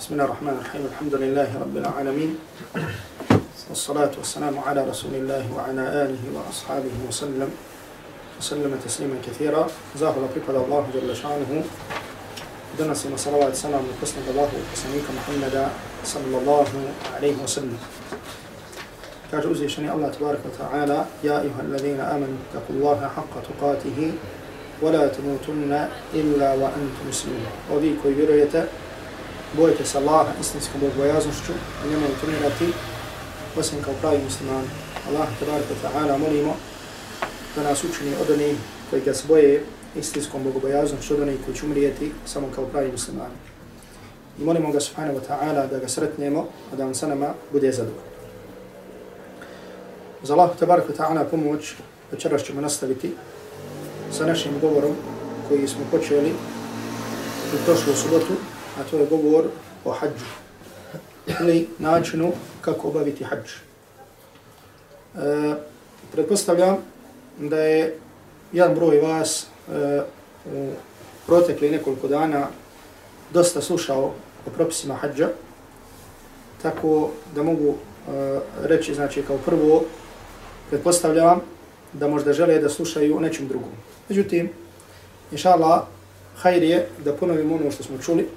بسم الله الرحمن الرحيم. الحمد لله رب العالمين. والصلاة والسلام على رسول الله وعلى آله وأصحابه وسلم. وسلم تسليما كثيرا. زاهر بقد الله جل شأنه. دنسنا صلوات السلام وقسنا الله وقسميك محمد صلى الله عليه وسلم. كاجوزي شني الله تبارك وتعالى. يا أيها الذين آمنوا اتقوا الله حق تقاته. ولا تموتن إلا وأنتم مسلمون. وذي برويته bojite se Allaha istinskom bogobojaznošću i njemu umirati osim kao pravi musliman. Allah tabarak wa ta'ala molimo da nas učini od onih koji ga se boje istinskom bogobojaznošću od onih koji će umrijeti samo kao pravi musliman. I molimo ga subhanahu wa ta'ala da ga sretnemo, a da on sa nama bude zadovoljno. Za Allah tabarak wa ta'ala pomoć večeras ćemo nastaviti sa našim govorom koji smo počeli u prošlu subotu a to je govor o hađu ili načinu kako obaviti hađ. E, pretpostavljam da je jedan broj vas e, u protekli nekoliko dana dosta slušao o propisima hađa, tako da mogu e, reći, znači kao prvo, pretpostavljam da možda žele da slušaju o nečem drugom. Međutim, inša Allah, hajr je da ponovimo ono što smo čuli,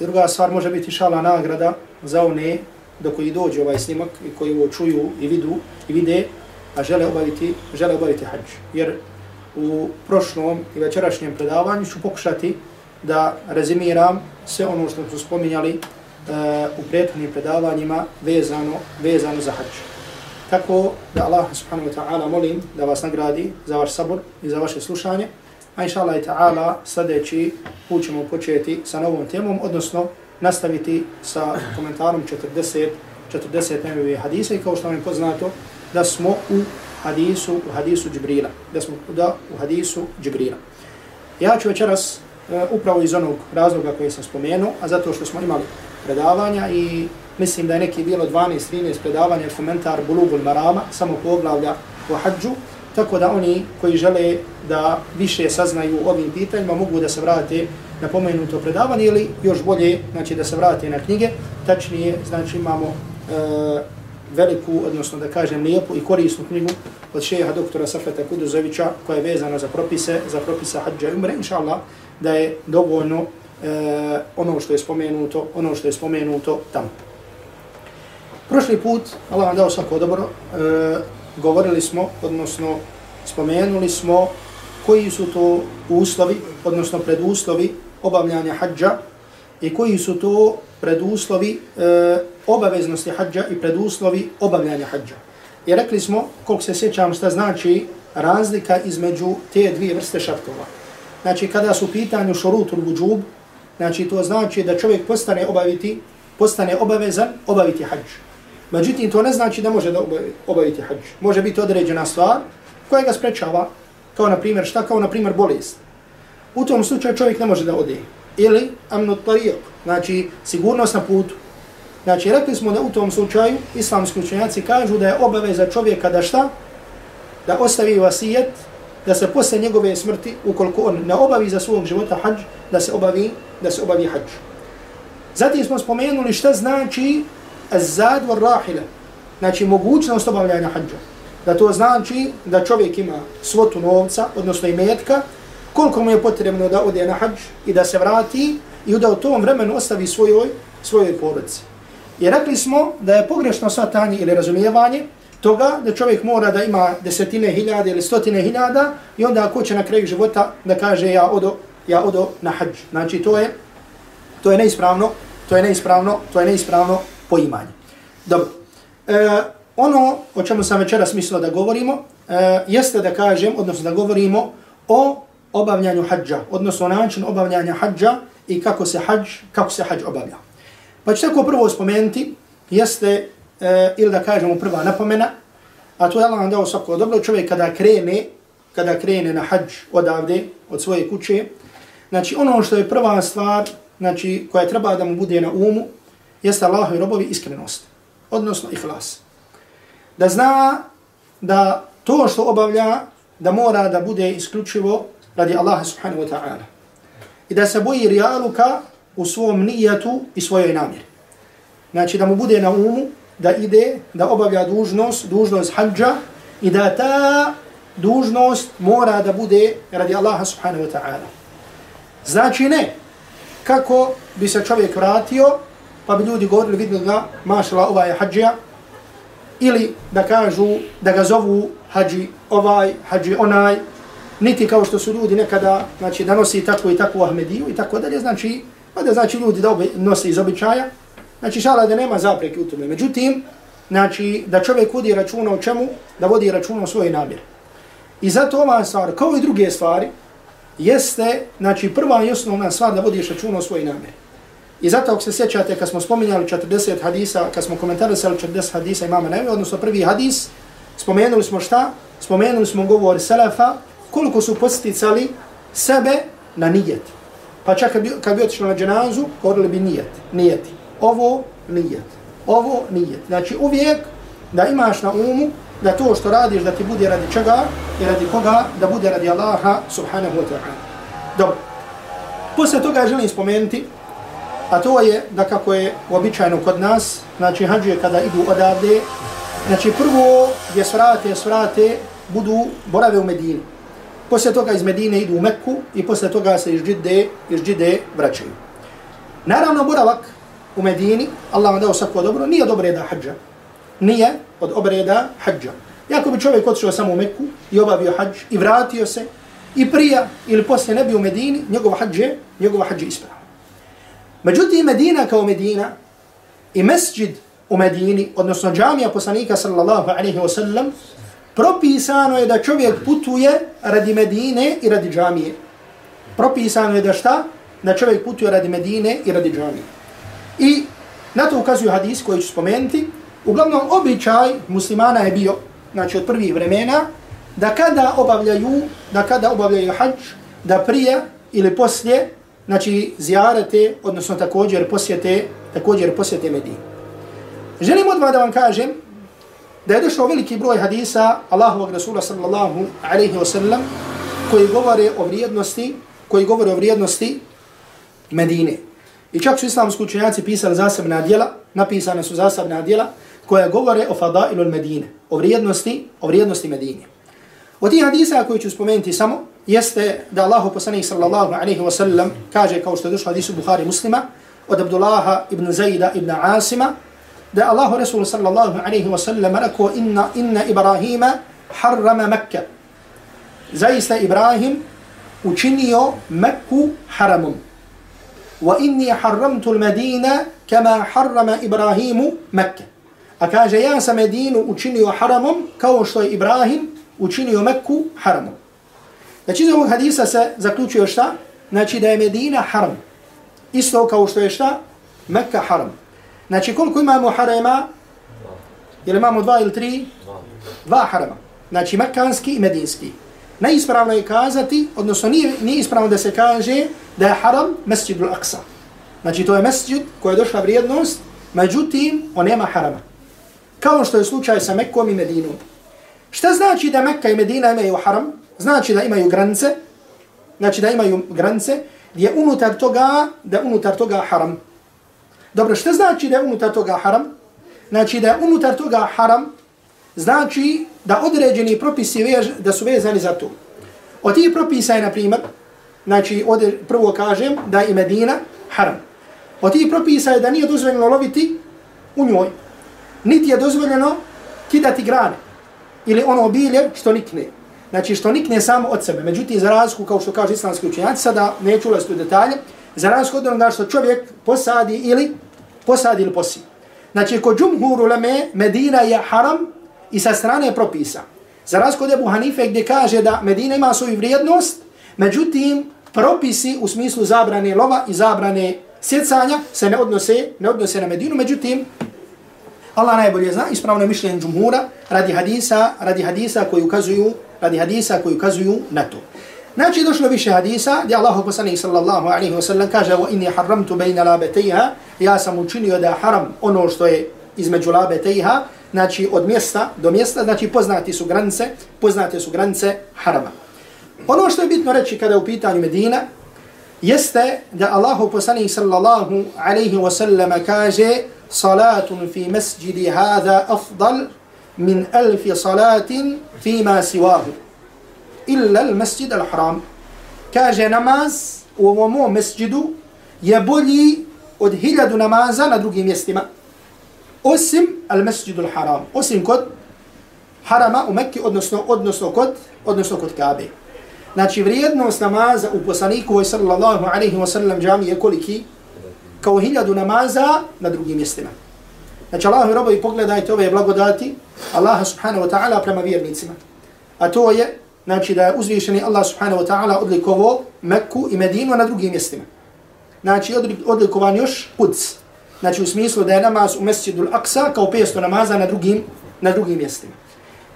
I druga stvar može biti šala nagrada za one do koji dođe ovaj snimak i koji ovo čuju i vidu i vide, a žele obaviti, žele obaviti hađ. Jer u prošlom i večerašnjem predavanju ću pokušati da rezimiram sve ono što smo spominjali e, u prethodnim predavanjima vezano, vezano za hađ. Tako da Allah subhanahu wa ta'ala molim da vas nagradi za vaš sabor i za vaše slušanje. A inša Allah ta'ala sljedeći put ćemo početi sa novom temom, odnosno nastaviti sa komentarom 40, 40 nebevi hadisa i kao što vam je poznato da smo u hadisu, u hadisu Džibrila. Da smo da u hadisu Džibrila. Ja ću večeras uh, upravo iz onog razloga koji sam spomenuo, a zato što smo imali predavanja i mislim da je neki bilo 12-13 predavanja komentar Bulugul Marama, samo poglavlja po hađu, tako da oni koji žele da više saznaju ovim pitanjima mogu da se vrate na pomenuto predavanje ili još bolje znači da se vrate na knjige. Tačnije, znači imamo e, veliku, odnosno da kažem lijepu i korisnu knjigu od šeha doktora Safeta Kuduzovića koja je vezana za propise, za propise hađa i umre, inša Allah, da je dovoljno e, ono što je spomenuto, ono što je spomenuto tamo. Prošli put, Allah vam dao svako dobro, e, govorili smo, odnosno spomenuli smo koji su to uslovi, odnosno preduslovi obavljanja hađa i koji su to preduslovi e, obaveznosti hađa i preduslovi obavljanja hađa. I rekli smo, koliko se sjećam šta znači razlika između te dvije vrste šartova. Znači, kada su pitanju šorutul vudžub, znači to znači da čovjek postane obaviti, postane obavezan obaviti hađu. Međutim, to ne znači da može da obaviti hađ. Može biti određena stvar koja ga sprečava, kao na primjer šta, kao na primjer bolest. U tom slučaju čovjek ne može da ode. Ili amnut tariq, znači sigurnost na putu. Znači, rekli smo da u tom slučaju islamski učenjaci kažu da je obaveza čovjeka da šta? Da ostavi vasijet, da se posle njegove smrti, ukoliko on ne obavi za svog života hađ, da se obavi, da se obavi hađ. Zatim smo spomenuli šta znači azad wa rahila. Znači mogućnost obavljanja hađa. Da to znači da čovjek ima svotu novca, odnosno imetka, koliko mu je potrebno da ode na hađ i da se vrati i da u tom vremenu ostavi svojoj, svojoj porodici. Jer rekli smo da je pogrešno svatanje ili razumijevanje toga da čovjek mora da ima desetine hiljada ili stotine hiljada i onda ako će na kraju života da kaže ja odo, ja odo na hađ. Znači to je, to je neispravno, to je neispravno, to je neispravno poimanje. Dobro. E, ono o čemu sam večeras smislio da govorimo, e, jeste da kažem, odnosno da govorimo o obavljanju hađa, odnosno način obavljanja hađa i kako se hađ, kako se hađ obavlja. Pa ću tako prvo spomenuti, jeste, e, ili da kažemo prva napomena, a to je Allah vam dao svako dobro, čovjek kada krene, kada krene na hađ odavde, od svoje kuće, znači ono što je prva stvar, znači koja treba da mu bude na umu, jeste Allahu i robovi iskrenost, odnosno ihlas. Da zna da to što obavlja, da mora da bude isključivo radi Allaha subhanahu wa ta'ala. I da se boji rijaluka, u svom nijetu i svojoj namjeri. Znači da mu bude na umu da ide, da obavlja dužnost, dužnost hađa i da ta dužnost mora da bude radi Allaha subhanahu wa ta'ala. Znači ne, kako bi se čovjek vratio, pa bi ljudi govorili, vidno da, mašala, ovaj je hađija, ili da kažu, da ga zovu hađi ovaj, hađi onaj, niti kao što su ljudi nekada, znači da nosi tako i tako Ahmediju i tako dalje, znači, pa da znači ljudi da nosi iz običaja, znači šala da nema zapreke u tome. Međutim, znači da čovjek vodi računa o čemu, da vodi računa o svojoj namjeri. I zato ova stvar, kao i druge stvari, jeste, znači prva i osnovna stvar da vodiš računa o svojoj namjeri. I zato ako se sjećate kad smo spominjali 40 hadisa, kad smo komentarisali 40 hadisa imama Nevi, odnosno prvi hadis, spomenuli smo šta? Spomenuli smo govor Selefa, koliko su posticali sebe na nijet. Pa čak kad bi, kad bi otišli na dženazu, govorili bi nijet, nijeti. Ovo nijet, ovo nijet. Znači uvijek da imaš na umu da to što radiš da ti bude radi čega i radi koga, da bude radi Allaha subhanahu wa ta'ala. Dobro. Poslije toga želim spomenuti, a to je da kako je uobičajeno kod nas, znači hađuje kada idu odavde, znači prvo gdje svrate, svrate, budu borave u Medini. Poslije toga iz Medine idu u Mekku i poslije toga se iz Džide, iz Džide vraćaju. Naravno, boravak u Medini, Allah vam dao svako dobro, nije od obreda hađa. Nije od obreda hađa. Jako bi čovjek otišao samo u Mekku i obavio hađ i vratio se i prija ili poslije ne bi u Medini, njegov hađ je, njegov hađ je isprava. Međutim, Medina kao Medina i mesđid u Medini, odnosno džamija poslanika sallallahu alaihi wa sallam, propisano je da čovjek putuje radi Medine i radi džamije. Propisano je da šta? Da čovjek putuje radi Medine i radi džamije. I na to ukazuju hadis koji ću spomenuti. Uglavnom, običaj muslimana je bio, znači od prvih vremena, da kada obavljaju, da kada obavljaju hađ, da prije ili poslije, znači zijarete, odnosno također posjete, također posjete Medini. Želim odmah da vam kažem da je došao veliki broj hadisa Allahovog Rasula sallallahu alaihi wa sallam koji govore o vrijednosti, koji govore o vrijednosti Medine. I čak su islamski učenjaci pisali zasebna djela, napisane su zasebna djela koja govore o fadailu Medine, o vrijednosti, o vrijednosti Medine. Od tih hadisa koji ću spomenuti samo, jeste da Allahu poslanik sallallahu alaihi wa sallam kaže kao što je došlo hadisu Buhari muslima, od Abdullaha ibn Zajda ibn Asima, da Allahu Rasul sallallahu alaihi wa sallam rekao inna, inna Ibrahima harrama Mekka. Zaista Ibrahim učinio Mekku haramom. Wa inni harramtu al-Medina kama harrama Ibrahimu Mekka. A kaže ja sam Medinu učinio haramom kao što je Ibrahim učinio Mekku haramom. Znači iz ovog hadisa se zaključuje šta? Znači da je Medina haram. Isto kao što je šta? Mekka haram. Znači koliko imamo harema? Ili imamo dva ili tri? Dva harema. Znači mekkanski i medinski. Neispravno je kazati, odnosno nije, nije ispravno da se kaže da je haram mesjid al-Aqsa. Znači to je mesjid koja je došla vrijednost, međutim on nema harama. Kao što je slučaj sa Mekkom i Medinom. Šta znači da Mekka i Medina imaju haram? Znači da imaju granice, znači da imaju granice, gdje unutar toga, da unutar toga haram. Dobro, što znači da je unutar toga haram? Znači da je unutar toga haram, znači da određeni propisi vež, da su vezani za to. Od tih propisa je, na primjer, znači ovdje prvo kažem da je Medina haram. Od tih propisa je da nije dozvoljeno loviti u njoj. Niti je dozvoljeno kidati grane ili ono bilje što nikne. Znači što nikne samo od sebe. Međutim, za razliku, kao što kaže islamski učenjaci, sada neću ulaziti u detalje, za razliku od onoga što čovjek posadi ili posadi ili posi. Znači, kod džumhur uleme, Medina je haram i sa strane propisa. Za razliku od Ebu Hanife gdje kaže da Medina ima svoju vrijednost, međutim, propisi u smislu zabrane lova i zabrane sjecanja se ne odnose, ne odnose na Medinu, međutim, Allah najbolje zna, ispravno je mišljenje džumhura radi hadisa, radi hadisa koji ukazuju, radi hadisa koji ukazuju na to. Znači došlo više hadisa gdje Allah poslanik sallallahu alaihi wa sallam kaže wa inni haramtu bejna labetejha ja sam učinio da haram ono što je između labetejha znači od mjesta do mjesta znači poznati su granice poznate su granice harama ono što je bitno reći kada je u pitanju Medina jeste da Allahu poslanik sallallahu alaihi wa sallam kaže salatun fi masjidi hada afdal fi ma siwahu illa al masjid al haram kaže namaz u ovom masjidu je bolji od hiljadu namaza na drugim mjestima osim al masjid al haram osim kod harama u Mekki odnosno odnosno kod odnosno kod Kabe Znači vrijednost namaza u poslaniku sallallahu alaihi wa sallam džami je koliki? Kao hiljadu namaza na drugim mjestima. Znači Allahovi robovi pogledajte ove blagodati Allaha subhanahu wa ta'ala prema vjernicima. A to je znači da je uzvišeni Allah subhanahu wa ta'ala odlikovo Mekku i Medinu na drugim mjestima. Znači odlikovan još Quds. Znači u smislu da je namaz u mesjidu Al-Aqsa kao 500 namaza na drugim, na drugim mjestima.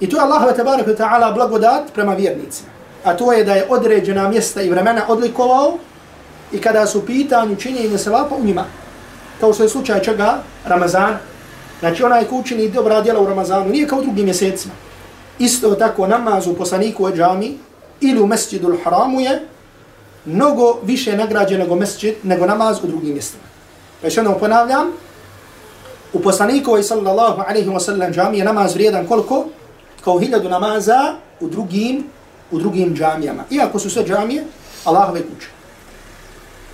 I to je Allah tabaraka ta'ala blagodat prema vjernicima a to je da je određena mjesta i vremena odlikovao i kada su pitanju činjenje sevapa u njima. Kao što je slučaj čega? Ramazan. Znači onaj ko učini dobra djela u Ramazanu nije kao drugim mjesecima. Isto tako namaz u poslaniku u džami ili u mesjidu haramu je mnogo više nagrađen nego mesjid, nego namaz u drugim mjestima. Pa još jednom ponavljam, u poslaniku i sallallahu alaihi wa sallam džami je namaz vrijedan koliko? Kao hiljadu namaza u drugim u drugim džamijama. Iako su sve džamije, Allahove kuće.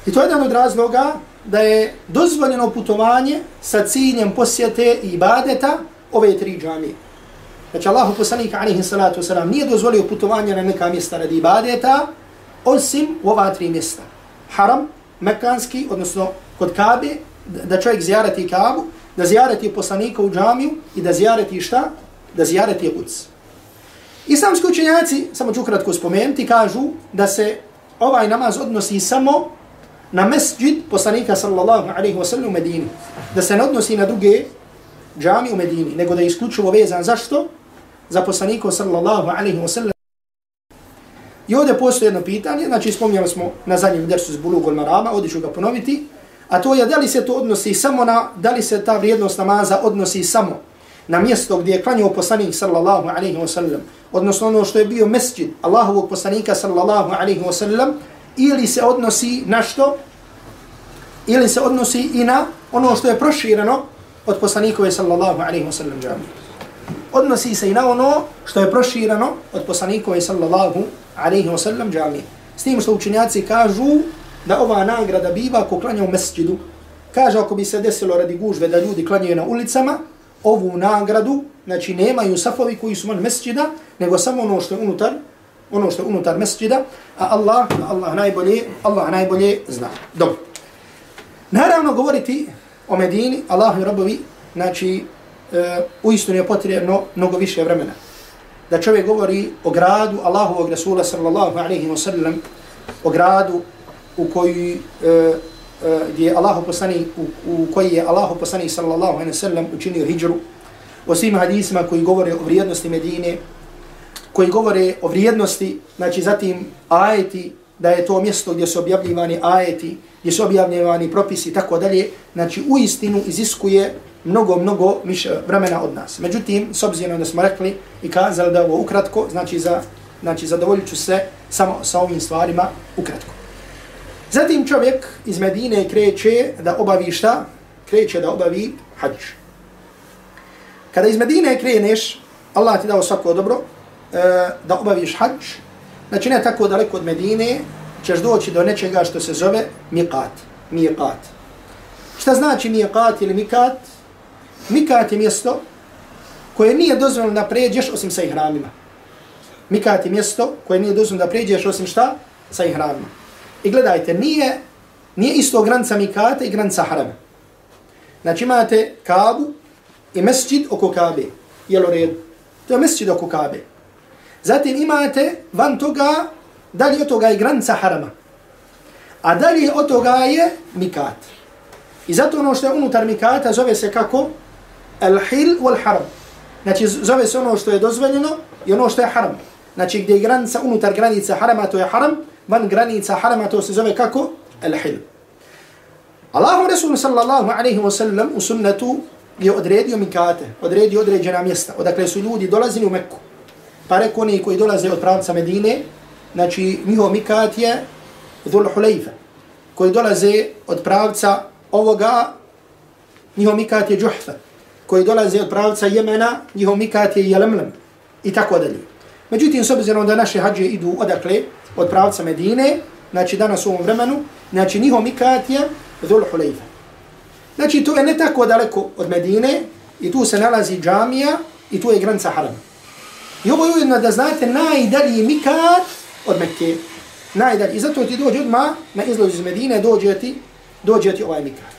I to je jedan od razloga da je dozvoljeno putovanje sa ciljem posjete i ibadeta ove tri džamije. Znači Allahu poslanik alihi salatu wasalam nije dozvolio putovanje na neka mjesta radi ibadeta osim u ova tri mjesta. Haram, Mekanski, odnosno kod Kabe, da čovjek zjarati Kabu, da zjarati poslanika u džamiju i da zjarati šta? Da zjarati Kuc. Islamski učenjaci, samo ću kratko spomenuti, kažu da se ovaj namaz odnosi samo na mesđid poslanika sallallahu alaihi wa sallam u Medini. Da se ne odnosi na druge džami u Medini, nego da je isključivo vezan. Zašto? Za poslanika sallallahu alaihi wa sallam. I ovdje postoje jedno pitanje, znači spomnjali smo na zadnjem dersu z Bulugol Marama, ovdje ću ga ponoviti, a to je da li se to odnosi samo na, da li se ta vrijednost namaza odnosi samo na mjesto gdje je klanio poslanik sallallahu alaihi wa sallam, odnosno ono što je bio mesđid Allahovog poslanika sallallahu alaihi wa sallam, ili se odnosi na što? Ili se odnosi i na ono što je prošireno od poslanikove sallallahu alaihi wa sallam džami. Odnosi se i na ono što je prošireno od poslanikove sallallahu alaihi wa sallam džami. S tim što učenjaci kažu da ova nagrada biva ko klanja u mesđidu. Kaže ako bi se desilo radi gužve da ljudi klanjaju na ulicama, ovu nagradu, znači nemaju safovi koji su man mesđida, nego samo ono što je unutar, ono što je unutar mesđida, a Allah, Allah najbolje, Allah najbolje zna. Dobro. Naravno govoriti o Medini, Allahu i znači e, u je potrebno mnogo više vremena. Da čovjek govori o gradu Allahovog Rasula sallallahu alaihi wa sallam, o gradu u koji e, e gdje je Allahu poslani u, u koji je Allahu poslani sallallahu alejhi ve sellem učinio hidžru o svim hadisima koji govore o vrijednosti Medine koji govore o vrijednosti znači zatim ajeti da je to mjesto gdje su objavljivani ajeti gdje su objavljivani propisi tako dalje znači u istinu iziskuje mnogo, mnogo više vremena od nas. Međutim, s obzirom da smo rekli i kazali da ovo ukratko, znači, za, znači zadovoljit ću se samo sa ovim stvarima ukratko. Zatim čovjek iz Medine kreće da obavi šta? Kreće da obavi hađ. Kada iz Medine kreneš, Allah ti dao svako dobro, E, da obaviš hađ, znači ne tako daleko od Medine, ćeš doći do nečega što se zove miqat. Miqat. Šta znači miqat ili mikat? Mikat je mjesto koje nije dozvoljeno da pređeš osim sa ihramima. Mikat je mjesto koje nije dozvoljeno da pređeš osim šta? Sa ihramima. I gledajte, nije, nije isto granca Mikata i granca Harama. Znači imate Kabu i mesčid oko Kabe. Jel u redu? To je mesčid oko Kabe. Zatim imate van toga, dalje od toga je granica Harama. A dalje od toga je Mikat. I zato ono što je unutar Mikata zove se kako? Al-Hil wal-Haram. Znači zove se ono što je dozvoljeno i ono što je haram. Znači gdje je granica unutar granica harama, to je haram, van granica harama, to se zove kako? Al-Hil. Allahu Rasul sallallahu alaihi wa sallam u sunnetu je odredio mikate, odredio određena mjesta, odakle su ljudi dolazili u Mekku. Pa reko oni koji dolaze od pravca Medine, znači njihov mikat je Dhul Hulejfa. koji dolaze od pravca ovoga, njihov mikat je Džuhfa, koji dolaze od pravca Jemena, njihov mikat je Jelemlem i tako dalje. Međutim, s obzirom da naše hađe idu odakle, od pravca Medine, znači danas u ovom vremenu, znači njihov mikat je Dhul Hulejfa. Znači to je ne tako daleko od Medine i tu se nalazi džamija i tu je granica harama. I ovo je ujedno da znate najdalji mikat od Mekke. Najdalji. I zato ti dođe odmah na izlaz iz Medine, dođe ti, dođe ti ovaj mikat.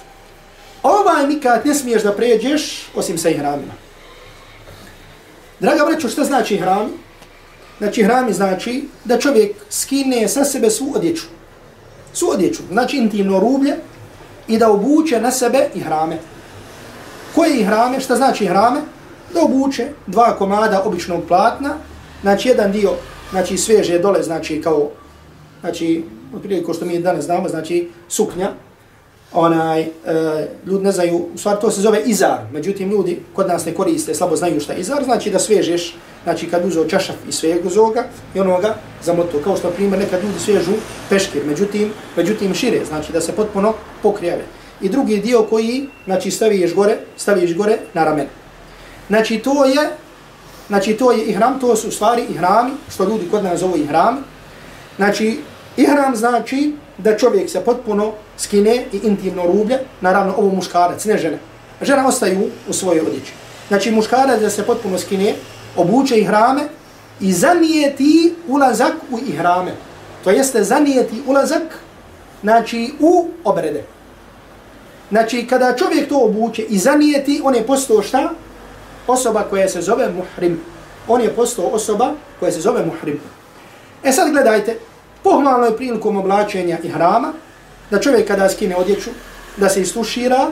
Ovaj mikat ne smiješ da pređeš osim sa ihramima. Draga braćo, šta znači ihram? Znači ihrami znači da čovjek skine sa sebe svu odjeću. Svu odjeću. Znači intimno rublje i da obuče na sebe ihrame. Koje ihrame? Šta znači ihrame? Da obuče dva komada običnog platna, znači jedan dio znači sveže dole, znači kao, znači, otprilike ko što mi danas znamo, znači suknja, onaj, e, ljudi ne znaju, u stvari to se zove izar, međutim ljudi kod nas ne koriste, slabo znaju šta je izar, znači da svežeš, znači kad uzeo čašaf i sveg zoga i onoga zamotu, kao što primjer nekad ljudi svežu peškir, međutim, međutim šire, znači da se potpuno pokrijave. I drugi dio koji, znači staviš gore, staviš gore na ramen. Znači to je, znači to je ihram, to su stvari ihrami, što ljudi kod nas zovu ihrami. Znači, ihram znači da čovjek se potpuno skine i intimno rublje, naravno ovo muškarac, ne žene. Žena ostaju u svojoj odjeći. Znači muškarac da se potpuno skine, obuče ihrame i zanijeti ulazak u ihrame. To jeste zanijeti ulazak znači, u obrede. Znači kada čovjek to obuče i zanijeti, on je postao šta? Osoba koja se zove muhrim. On je postao osoba koja se zove muhrim. E sad gledajte, pohvalno je prilikom oblačenja i hrama da čovjek kada skine odjeću, da se istušira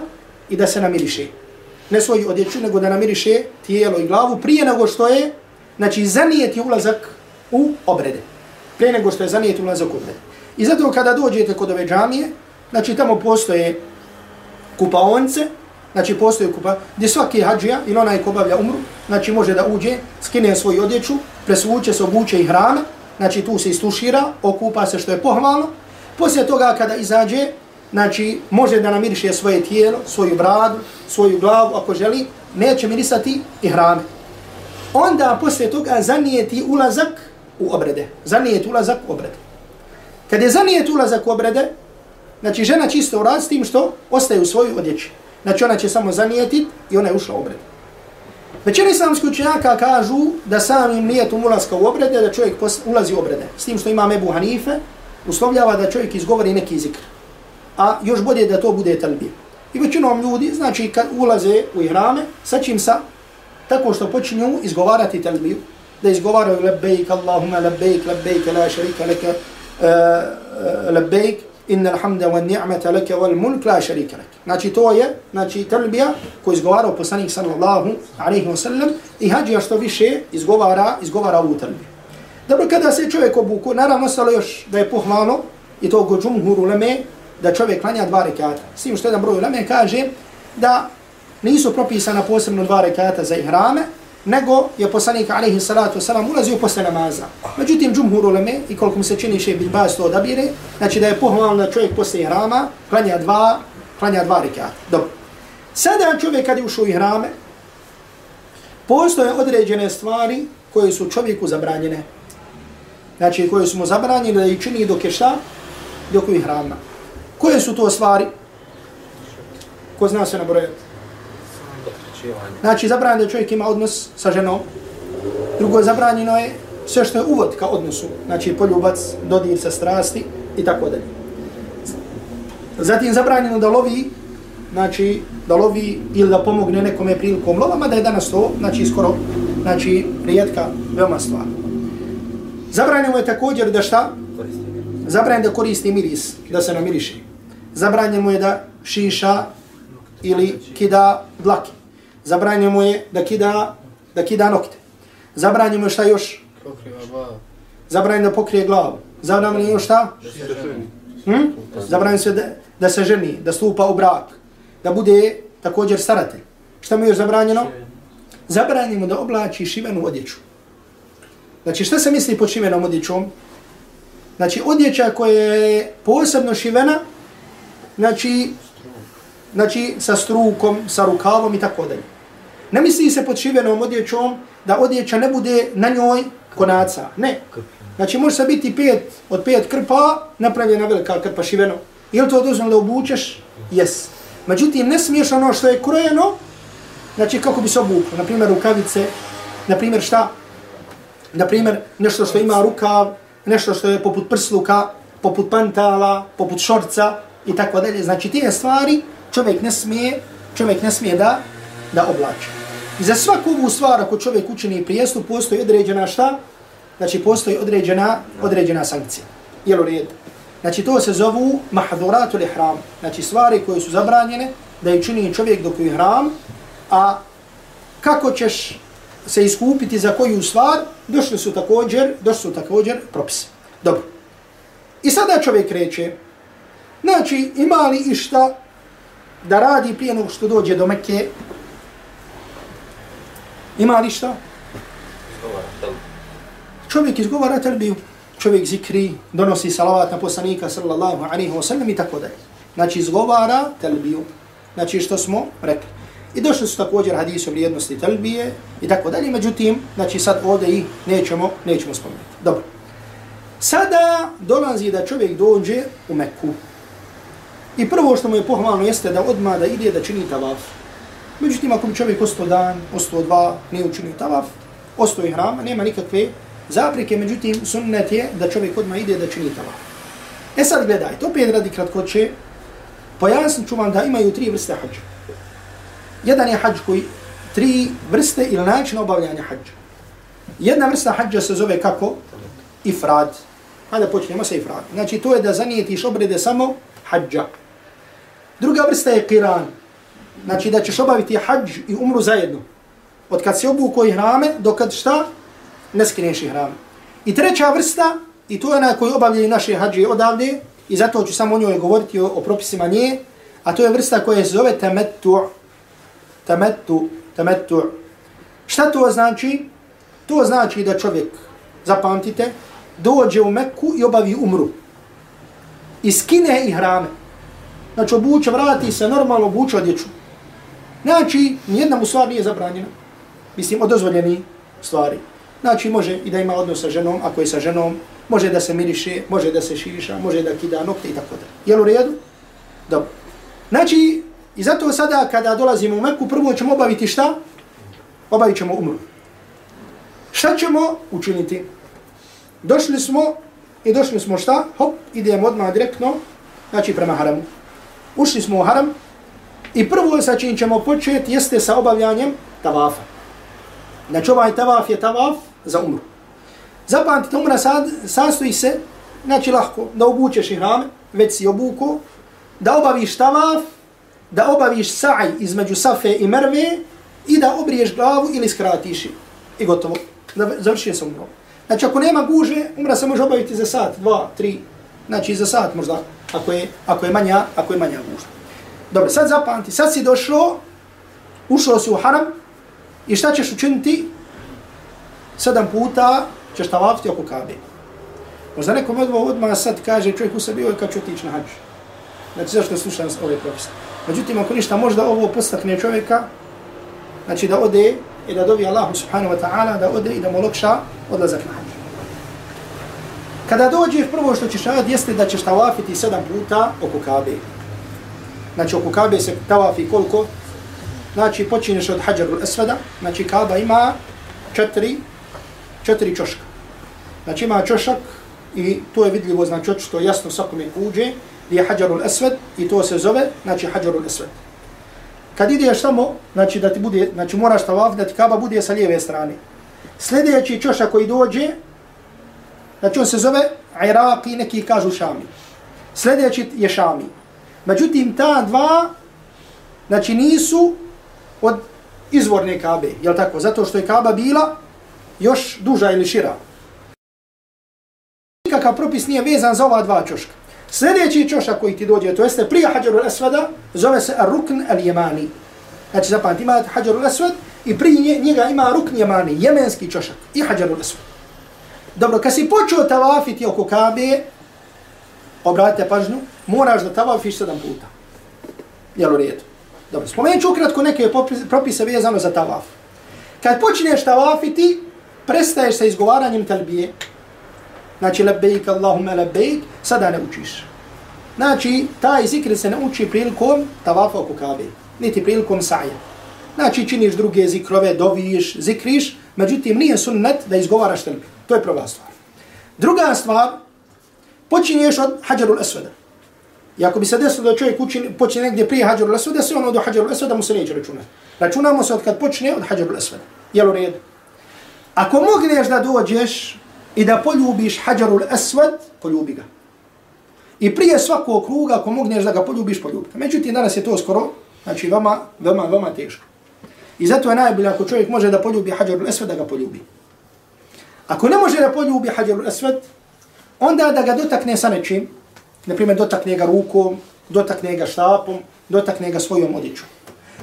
i da se namiriše. Ne svoju odjeću, nego da namiriše tijelo i glavu prije nego što je, znači, zanijeti ulazak u obrede. Prije nego što je zanijeti ulazak u obrede. I zato kada dođete kod ove džamije, znači tamo postoje kupaonce, znači postoji kupa, gdje svaki hađija ili onaj ko obavlja umru, znači može da uđe, skine svoju odjeću, presvuče se, obuče i hrame, znači tu se istušira, okupa se što je pohvalno, Poslije toga kada izađe, znači može da namiriše svoje tijelo, svoju bradu, svoju glavu ako želi, neće mirisati i hrame. Onda poslije toga zanijeti ulazak u obrede. Zanijeti ulazak u obrede. Kad je zanijeti ulazak u obrede, znači žena čisto urad s tim što ostaje u svoju odjeći. Znači ona će samo zanijeti i ona je ušla u obred. Većina islamskih učenjaka kažu da samim nijetom um ulazka u obrede, da čovjek ulazi u obrede. S tim što ima Mebu Hanife, uslovljava da čovjek izgovori neki zikr. A još bolje da to bude talbija. I većinom ljudi, znači kad ulaze u ihrame, sa čim sa, tako što počinju izgovarati talbiju, da izgovaraju lebejk, Allahumma lebejk, lebejk, la šarika leke, eh, uh, lebejk, inna alhamda wa ni'mata laka wal mulk la sharika lak. Znači to je, znači talbija koju izgovarao poslanik sallallahu alejhi ve sellem i hađija što više izgovara, izgovara ovu talbiju. Dobro, kada se čovjek obuku, naravno ostalo još da je pohvalno, i to go džumhur uleme, da čovjek klanja dva rekata. S tim što jedan broj uleme kaže da nisu propisana posebno dva rekata za ihrame, nego je poslanik alaihi salatu wasalam ulazio posle namaza. Međutim, džumhur uleme, i koliko mu se čini še bil baz to odabire, znači da je pohvalno da čovjek posle ihrama klanja dva, klanja dva rekata. Dobro. Sada čovjek kad je ušao u ihrame, postoje određene stvari koje su čovjeku zabranjene znači koje su mu zabranjene da ih čini dok je šta? Dok je hrana. Koje su to stvari? Ko zna se nabrojati? Znači zabranjeno da čovjek ima odnos sa ženom. Drugo je zabranjeno je sve što je uvod ka odnosu. Znači poljubac, dodir sa strasti i tako dalje. Zatim zabranjeno da lovi, znači da lovi ili da pomogne nekome prilikom lova, mada je danas to, znači skoro, znači rijetka, veoma stvar. Zabranjeno je također da šta? Zabranjeno da koristi miris, da se namiriše. Zabranjeno je da šiša ili kida dlake. Zabranjeno je da kida, da kida nokte. Zabranjeno je šta još? Zabranjeno da pokrije glavu. Zabranjeno je šta? Hm? Zabranjeno se da, da se ženi, da stupa u brak, da bude također staratelj. Šta mu je još zabranjeno? Zabranjeno da oblači šivenu odjeću. Znači šta se misli pod šivenom odjećom? Znači odjeća koja je posebno šivena znači, znači sa strukom, sa rukavom i tako dalje. Ne misli se pod šivenom odjećom da odjeća ne bude na njoj konaca. Ne. Znači može se biti pet, od pet krpa napravljena velika krpa šiveno. Ili to dozvoljeno da obučeš? Jes. Međutim, ne smiješ ono što je krojeno, znači kako bi se obuklo. Naprimjer, rukavice, naprimjer šta? Naprimjer, nešto što ima rukav, nešto što je poput prsluka, poput pantala, poput šorca i tako dalje. Znači, tije stvari čovjek ne smije, čovjek ne smije da, da oblače. I za svaku ovu stvar, ako čovjek učini prijestup, postoji određena šta? Znači, postoji određena, određena sankcija. Jel u redu? Znači, to se zovu mahduratul ihram. Znači, stvari koje su zabranjene da je čini čovjek dok je ihram, a kako ćeš se iskupiti za koju stvar, došli su također, došli su također propisi. Dobro. I sada čovjek reče, znači, ima li išta da radi prije nego što dođe do Mekke? Ima li šta? Čovjek izgovara telbiju, čovjek zikri, donosi salavat na poslanika sallallahu alaihi wa sallam i tako dalje. Znači izgovara telbiju. Znači što smo rekli. I došli su također hadisi o vrijednosti telbije i tako dalje. Međutim, znači sad ovdje i nećemo, nećemo spomenuti. Dobro. Sada dolazi da čovjek dođe u Mekku. I prvo što mu je pohvalno jeste da odma da ide da čini tavaf. Međutim, ako bi čovjek ostao dan, ostao dva, ne učini tavaf, ostao i hrama, nema nikakve zaprike, međutim, sunnet je da čovjek odmah ide da čini tavaf. E sad gledajte, opet radi kratkoće, pojasnit ću vam da imaju tri vrste hađa. Jedan je hađ koji tri vrste ili način obavljanja hađa. Jedna vrsta hađa se zove kako? Ifrad. Hajde počnemo sa ifrad. Znači to je da zanijetiš obrede samo hađa. Druga vrsta je qiran. Znači da ćeš obaviti hađ i umru zajedno. Od kad se obuko i hrame, do kad šta? Ne skineš i hrame. I treća vrsta, i to je na kojoj obavljaju naše hađe odavde, i zato ću samo o njoj govoriti o, o propisima nje, a to je vrsta koja se zove temetu. Temetu, temetu. Šta to znači? To znači da čovjek, zapamtite, dođe u Mekku i obavi umru. I skine i hrame. Znači obuče, vrati se, normalno obuče odjeću. Znači, nijedna mu stvar nije zabranjena. Mislim, od dozvoljeni stvari. Znači, može i da ima odnos sa ženom, ako je sa ženom, može da se miriše, može da se širiša, može da kida nokte i tako da. Jel u redu? Dobro. Znači, i zato sada kada dolazimo u Meku, prvo ćemo obaviti šta? Obavit ćemo umru. Šta ćemo učiniti? Došli smo i došli smo šta? Hop, idemo odmah direktno, znači prema haramu. Ušli smo u haram i prvo sa čim ćemo početi jeste sa obavljanjem tavafa. Znači ovaj tavaf je tavaf za umru. Zapamtite, umra sad, sastoji se, znači lahko, da obučeš ihrame, već si obuko, da obaviš tavaf, da obaviš saj između safe i merve i da obriješ glavu ili skratiš i gotovo. završio završi se umro. Znači ako nema guže, umra se može obaviti za sat, dva, tri, znači za sat možda, ako je, ako je manja, ako je manja guža. Dobro, sad zapamti, sad si došlo, ušao si u haram i šta ćeš učiniti? Sedam puta ćeš tavafiti oko kabe. Možda nekom odmah, odmah sad kaže čovjek u sebi, oj kad ću otići na hađu. Znači zašto slušam ove propise. Međutim, ako ništa, možda ovo postakne čovjeka, znači da ode i da dovi Allahu subhanahu wa ta'ala, da ode i da mu lokša odlazak na hađu. Kada dođe, prvo što ćeš raditi jeste da ćeš tavafiti sedam puta oko kabe. Znači oko kabe se tavafi koliko? Znači počinješ od hađaru esveda, znači kaba ima četiri, četiri čoška. Znači ima čošak i to je vidljivo, znači očito jasno svakome uđe, gdje je hađarul esved i to se zove, znači hađarul esved. Kad ideš tamo, znači da ti bude, znači moraš tavaf da ti kaba bude sa lijeve strane. Sljedeći čošak koji dođe, znači on se zove Iraki, neki kažu Šami. Sljedeći je Šami. Međutim, ta dva, znači nisu od izvorne kabe, je tako? Zato što je kaba bila još duža ili šira. Nikakav propis nije vezan za ova dva čoška. Sljedeći čošak koji ti dođe, to jeste prije Hađaru Esvada, zove se Rukn al-Jemani. Znači, zapamati, ima Hađaru Esvad i prije njega ima Rukn Jemani, jemenski čošak i Hađaru Esvad. Dobro, kad si počeo tavafiti oko Kabe, obratite pažnju, moraš da tavafiš sedam puta. Jel u redu? Dobro, spomenut ću ukratko neke propise vezano za tavaf. Kad počneš tavafiti, prestaješ sa izgovaranjem talbije. Znači, lebejk, Allahume lebejk, sada ne učiš. Znači, taj zikr se ne uči prilikom tavafa oko kabe, niti prilikom saja. Znači, činiš druge zikrove, doviš, zikriš, međutim, nije sunnet da izgovaraš talbije. To je prva stvar. Druga stvar, počinješ od hađarul esveda. I ako bi se desilo da čovjek učin, počne negdje prije hađarul esveda, sve ono do hađarul esveda mu se neće računati. Računamo se od kad počne od hađarul esveda. Jel u redu? Ako mogneš da dođeš i da poljubiš hađarul esved, poljubi ga. I prije svakog kruga, ako mogneš da ga poljubiš, poljubi ga. Međutim, danas je to skoro, znači, vama, vama, vama teško. I zato je najbolje ako čovjek može da poljubi hađarul esved, da ga poljubi. Ako ne može da poljubi hađarul esved, onda da ga dotakne sa nečim, na primjer dotakne ga rukom, dotakne ga štapom, dotakne ga svojom odjećom.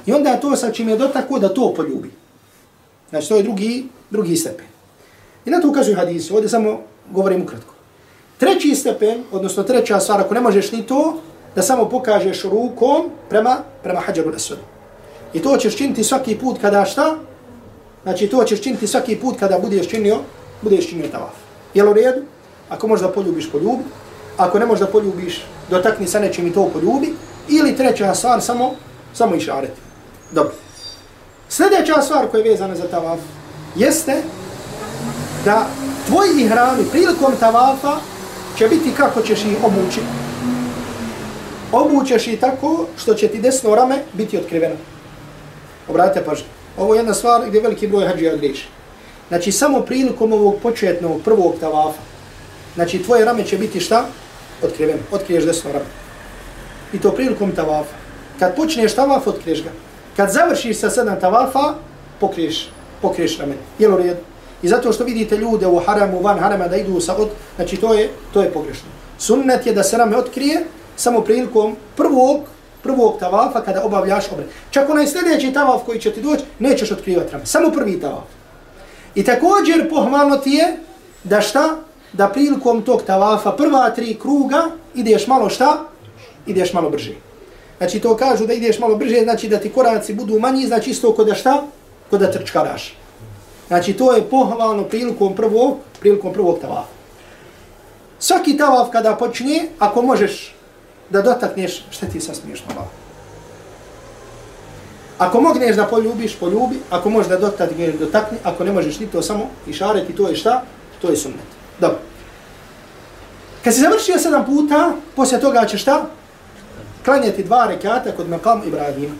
I onda to sa čim je dotako da to poljubi. Znači to je drugi, drugi stepen. I na to ukazuju hadisi, ovdje samo govorim ukratko. Treći stepen, odnosno treća stvar, ako ne možeš ni to, da samo pokažeš rukom prema, prema hađaru nesvedu. I to ćeš činiti svaki put kada šta? Znači to ćeš činiti svaki put kada budeš činio, budeš činio tavaf. Jel u redu? Ako možeš da poljubiš, poljubi. Ako ne možeš da poljubiš, dotakni sa nečim i to poljubi. Ili treća stvar, samo, samo išareti. Dobro. Sljedeća stvar koja je vezana za tavaf jeste da tvoji hrani prilikom tavafa će biti kako ćeš ih obući. Obućeš ih tako što će ti desno rame biti otkriveno. Obratite pažnje. Ovo je jedna stvar gdje veliki broj hađija griješi. Znači, samo prilikom ovog početnog prvog tavafa, znači, tvoje rame će biti šta? Otkriven. Otkriješ desno rame. I to prilikom tavafa. Kad počneš tavaf, otkriješ ga. Kad završiš sa sedam tavafa, pokriješ, pokriješ ramen. Jel u redu? I zato što vidite ljude u haramu, van harama da idu sa od, znači to je, to je pogrešno. Sunnet je da se rame otkrije samo prilikom prvog, prvog tavafa kada obavljaš obred. Čak onaj sljedeći tavaf koji će ti doći, nećeš otkrivati rame. Samo prvi tavaf. I također pohvalno ti je da šta? Da prilikom tog tavafa prva tri kruga ideš malo šta? Ideš malo brže. Znači to kažu da ideš malo brže, znači da ti koraci budu manji, znači isto kod da šta? Kod da trčkaraš. Znači to je pohvalno prilikom prvog, prilikom prvog tavafa. Svaki tavaf kada počne, ako možeš da dotakneš, šta ti sa smiješno malo? Ako mogneš da poljubiš, poljubi, ako možeš da dotakneš, dotakni, ako ne možeš ni to samo išareti, to je šta? To je sunnet. Dobro. Kad si završio sedam puta, poslije toga ćeš šta? klanjati dva rekata kod Mekamu Ibrahima.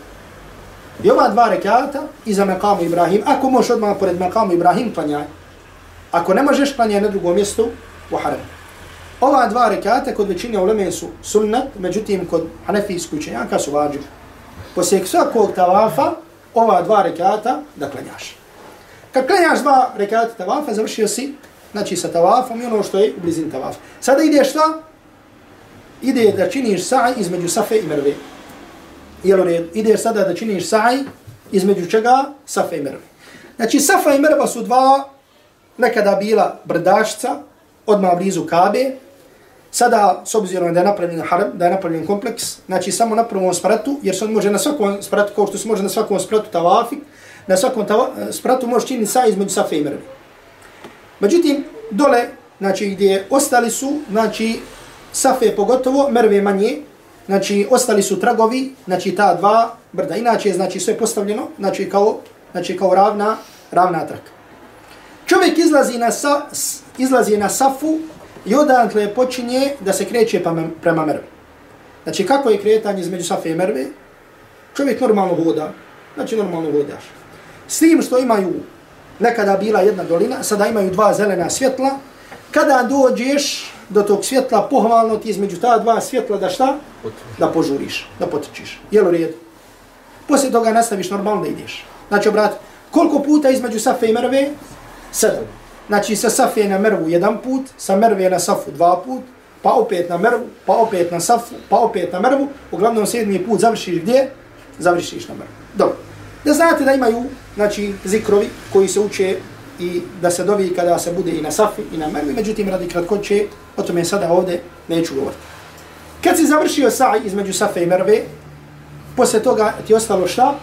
I ova dva rekata iza Mekamu Ibrahim, ako možeš odmah pored Mekamu Ibrahim klanjaj. Ako ne možeš klanjaj na drugom mjestu, u haram. Ova dva rekata kod većine uleme su sunnat, međutim kod hanefijsku učenjaka su vađiv. Poslije svakog tavafa, ova dva rekata da klanjaš. Kad klanjaš dva rekata tavafa, završio si, znači sa tavafom i ono što je u blizini tavafa. Sada ide šta? ide da činiš sa'aj između Safe i Merve. Jel u redu? Ideš sada da činiš sa'aj između čega? Safe i Merve. Znači, Safa i Merva su dva nekada bila brdašca, odmah blizu Kabe. Sada, s obzirom da je napravljen haram, da je napravljen kompleks, znači samo na prvom spratu, jer se on može na svakom spratu, kao što se može na svakom spratu tavafi, na svakom tava, spratu može činiti sa između Safe i Merve. Međutim, dole, znači gdje ostali su, znači Safe pogotovo, Merve manje, znači ostali su tragovi, znači ta dva brda. Inače znači sve postavljeno, znači kao, znači kao ravna, ravna traka. Čovjek izlazi na, sa, izlazi na Safu i odantle počinje da se kreće pa prema Merve. Znači kako je kretanje između Safe i Merve? Čovjek normalno voda, znači normalno vodaš. S tim što imaju nekada bila jedna dolina, sada imaju dva zelena svjetla, kada dođeš do tog svjetla, pohvalno ti između ta dva svjetla da šta? Da požuriš, da potrčiš. Jel u redu? Poslije toga nastaviš normalno da ideš. Znači, brat, koliko puta između Safe i Merve? Sedam. Znači, sa Safe na Mervu jedan put, sa Merve na Safu dva put, pa opet na Mervu, pa opet na Safu, pa opet na Mervu. Uglavnom, sedmi put završiš gdje? Završiš na Mervu. Dobro. Da znate da imaju, znači, zikrovi koji se uče i da se dovi kada se bude i na Safi i na Mervi, međutim, radi kratkoće, o tome sada ovdje neću govoriti. Kad si završio sa'i između Safe i Merve, posle toga ti ostalo šta?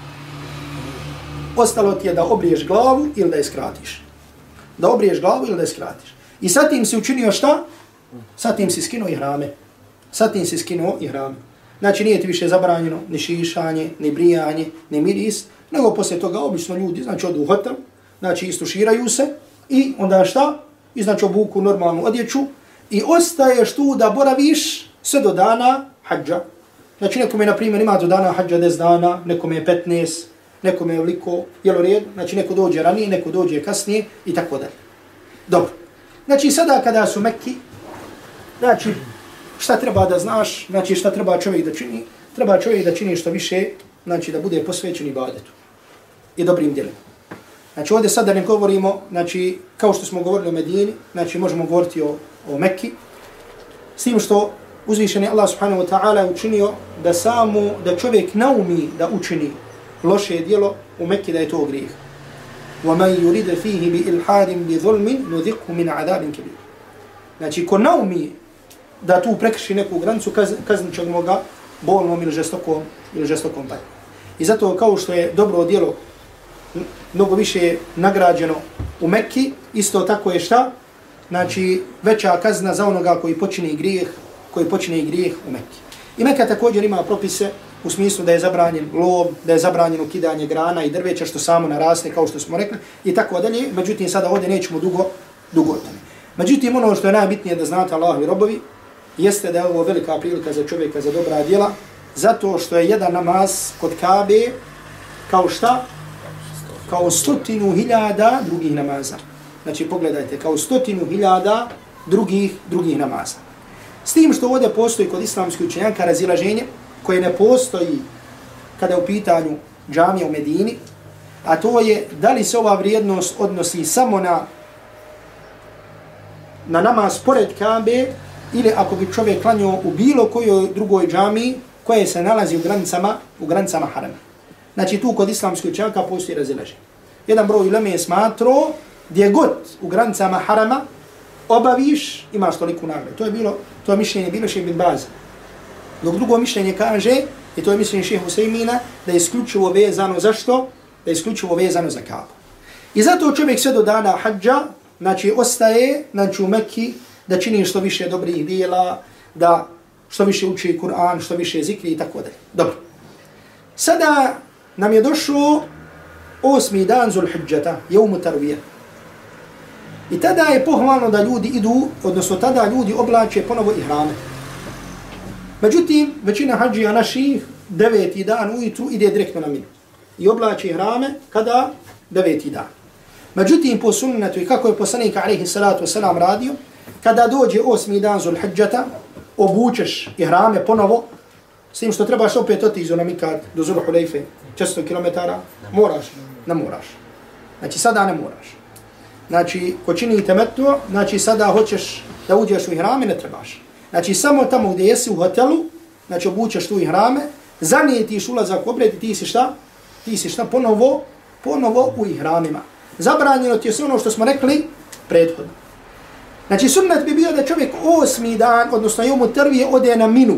Ostalo ti je da obriješ glavu ili da je skratiš. Da obriješ glavu ili da je skratiš. I sa tim si učinio šta? Sa tim si skinuo i hrame. Sa tim si skinuo i hrame. Znači nije ti više zabranjeno ni šišanje, ni brijanje, ni miris, nego posle toga obično ljudi, znači odu u hotel, znači istuširaju se i onda šta? I znači obuku normalnu odjeću i ostaješ tu da boraviš sve do dana hađa. Znači nekome, na primjer, ima do dana hađa 10 dana, nekome je 15, nekome je vliko, jelo red, znači neko dođe ranije, neko dođe kasnije i tako dalje. Dobro. Znači sada kada su Mekki, znači šta treba da znaš, znači šta treba čovjek da čini, treba čovjek da čini što više, znači da bude posvećen ibadetu i dobrim djelima. Znači ovdje sada ne govorimo, znači kao što smo govorili o Medini, znači možemo govoriti o, o Mekki, s tim što uzvišeni Allah subhanahu wa ta'ala učinio da samo, da čovjek naumi da učini loše djelo u Mekki da je to grijeh. وَمَنْ يُرِدَ فِيهِ بِإِلْحَادٍ بِظُلْمٍ نُذِقْهُ مِنْ عَذَابٍ كَبِيرٍ Znači, ko naumi da tu prekrši neku granicu, kaz, kaznit ćemo ga bolnom ili žestokom, ili žestokom taj. I zato kao što je dobro djelo mnogo više nagrađeno u Mekki, isto tako je šta? Znači, veća kazna za onoga koji počine grijeh, koji počine grijeh u Mekki. I Mekka također ima propise u smislu da je zabranjen lov, da je zabranjeno kidanje grana i drveća što samo naraste, kao što smo rekli, i tako dalje. Međutim, sada ovdje nećemo dugo, dugo tome. Međutim, ono što je najbitnije da znate Allahovi robovi, jeste da je ovo velika prilika za čovjeka za dobra djela, zato što je jedan namaz kod Kabe kao šta? Kao stotinu hiljada drugih namaza. Znači, pogledajte, kao stotinu hiljada drugih, drugih namaza. S tim što ovdje postoji kod islamskih učenjaka razilaženje, koje ne postoji kada je u pitanju džamija u Medini, a to je da li se ova vrijednost odnosi samo na na namaz pored Kabe ili ako bi čovjek klanio u bilo kojoj drugoj džamiji koje se nalazi u granicama, u granicama harama. Znači tu kod islamskoj čelka postoji razilaženje. Jedan broj uleme je smatro gdje god u granicama harama obaviš, imaš toliku nagrade. To je bilo, to je mišljenje bilo še bin baza. Dok drugo mišljenje kaže, i to je mišljenje šeha Huseymina, da je isključivo vezano za što? Da je isključivo vezano za kabu. I zato čovjek sve do dana hađa, znači ostaje, znači u Mekki, da čini što više dobrih dijela, da što više uči Kur'an, što više zikri i tako dalje. Dobro. Sada nam je došao osmi dan Zulhidžeta, jevmu tarvije. I tada je pohvalno da ljudi idu, odnosno tada ljudi oblače ponovo ihrame. Međutim, većina hađija naših deveti dan ujutru ide direktno na minu. I oblače ihrame kada deveti dan. Međutim, po sunnetu i kako je poslanik alaihi salatu wasalam radio, kada dođe osmi dan zul obučeš ihrame ponovo, s tim što trebaš opet otići na mikat do zul hulejfe, 400 km, moraš, ne moraš. Znači, sada ne moraš. Znači, ko čini temetu, znači sada hoćeš da uđeš u ihrame, ne trebaš. Znači, samo tamo gdje jesi u hotelu, znači obučeš tu ihrame, zanijetiš ulazak u obred ti si šta? Ti si šta ponovo, ponovo u ihramima. Zabranjeno ti je sve ono što smo rekli prethodno. Znači, sunnet bi bio da čovjek osmi dan, odnosno jomu trvije, ode na minu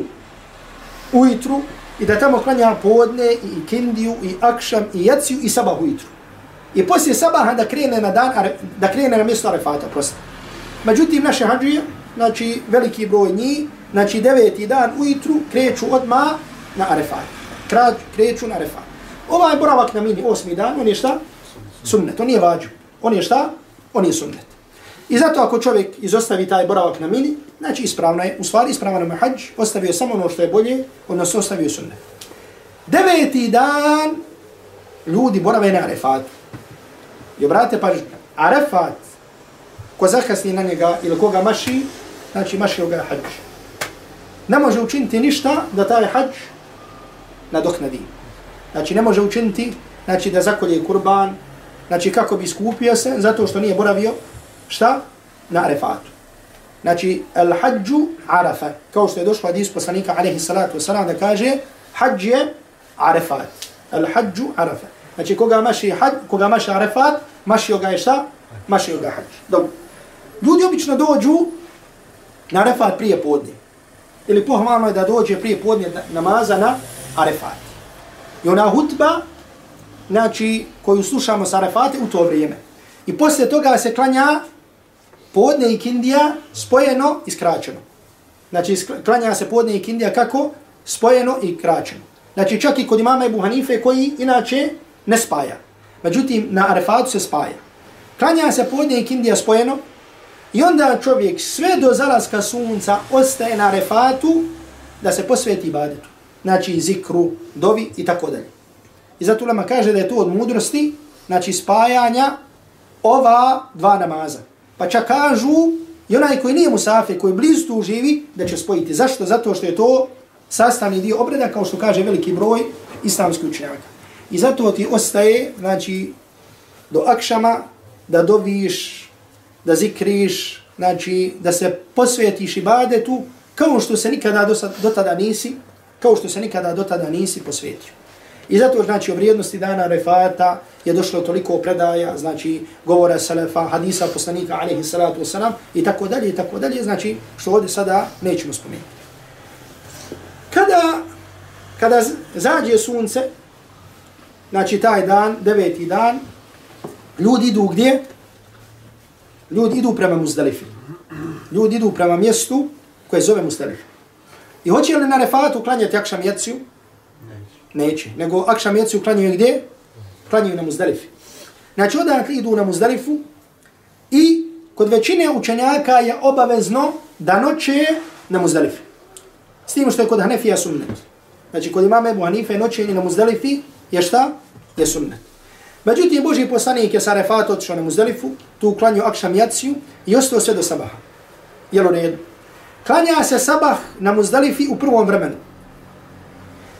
ujutru i da tamo klanja podne i kindiju i akšam i jaciju i sabah ujutru. I poslije sabaha da krene na dan, da krene na mjesto arefata, prosto. Međutim, naše hađije, znači veliki broj njih, znači deveti dan ujutru kreću odma na Arefat. Krać, kreću na Arefat. Ovaj boravak na mini osmi dan, on je šta? Sunnet, on je vađu. On je šta? On je sunnet. I zato ako čovjek izostavi taj boravak na mini, znači ispravno je, u stvari ispravno je hađ, ostavio samo ono što je bolje, odnosno ostavio sunnet. Deveti dan ljudi borave na Arefat. I obrate pa Arefat ko zakasni na njega ili koga maši, znači mašio ga hađ. Ne može učiniti ništa da taj hađ nadoknadi. Znači ne može učiniti znači da zakolje kurban, znači kako bi skupio se, zato što nije boravio, šta? Na arefatu. Znači, al hađu arafa, kao što je došlo hadis poslanika, alaihi salatu wasalam, da kaže, hađ je arefat. Al hađu arafa. Znači, koga maši hađ, koga maši arefat, mašio ga je šta? Maši ga hađ. Dobro. Ljudi obično dođu na Arefat prije podne. ili pohvalno je da dođe prije podne namaza na Arefat. I ona hutba, znači, koju slušamo sa Arefate u to vrijeme. I poslije toga se klanja podne i kindija spojeno i skraćeno. Znači, klanja se podne i kindija kako? Spojeno i kraćeno. Znači, čak i kod imama Ebu Hanife koji inače ne spaja. Međutim, na Arefatu se spaja. Klanja se podne i kindija spojeno i onda čovjek sve do zalaska sunca ostaje na Arefatu da se posveti ibadetu. Znači, zikru, dovi i tako dalje. I zato Lama kaže da je to od mudrosti, znači spajanja ova dva namaza. Pa čak kažu, i onaj koji nije musafe, koji blizu tu živi, da će spojiti. Zašto? Zato što je to sastavni dio obreda, kao što kaže veliki broj islamskih učenjaka. I zato ti ostaje, znači, do akšama, da dobiš, da zikriš, znači, da se posvetiš ibadetu, kao što se nikada do, do tada nisi, kao što se nikada do tada nisi posvetio. I zato znači o vrijednosti dana refata je došlo toliko predaja, znači govora selefa, hadisa poslanika alejhi salatu vesselam i tako dalje i tako dalje, znači što ovdje sada nećemo spomenuti. Kada, kada zađe sunce, znači taj dan, deveti dan, ljudi idu gdje? Ljudi idu prema Muzdalifi. Ljudi idu prema mjestu koje zove Muzdalifi. I hoće li na refatu klanjati akšam jeciju? Neće. Nego akšam jeciju klanjaju gdje? Klanjaju na Muzdalifi. Znači odakle idu na Muzdalifu i kod većine učenjaka je obavezno da noće na Muzdalifi. S tim što je kod Hanefija sunnet. Znači kod imame Ebu Hanife noćenje na Muzdalifi je šta? Je sunnet. Međutim, Boži poslanik je sa refat otišao na Muzdalifu, tu uklanio akšam jaciju i ostao sve do sabaha. Jel u redu? Klanja se sabah na Muzdalifi u prvom vremenu.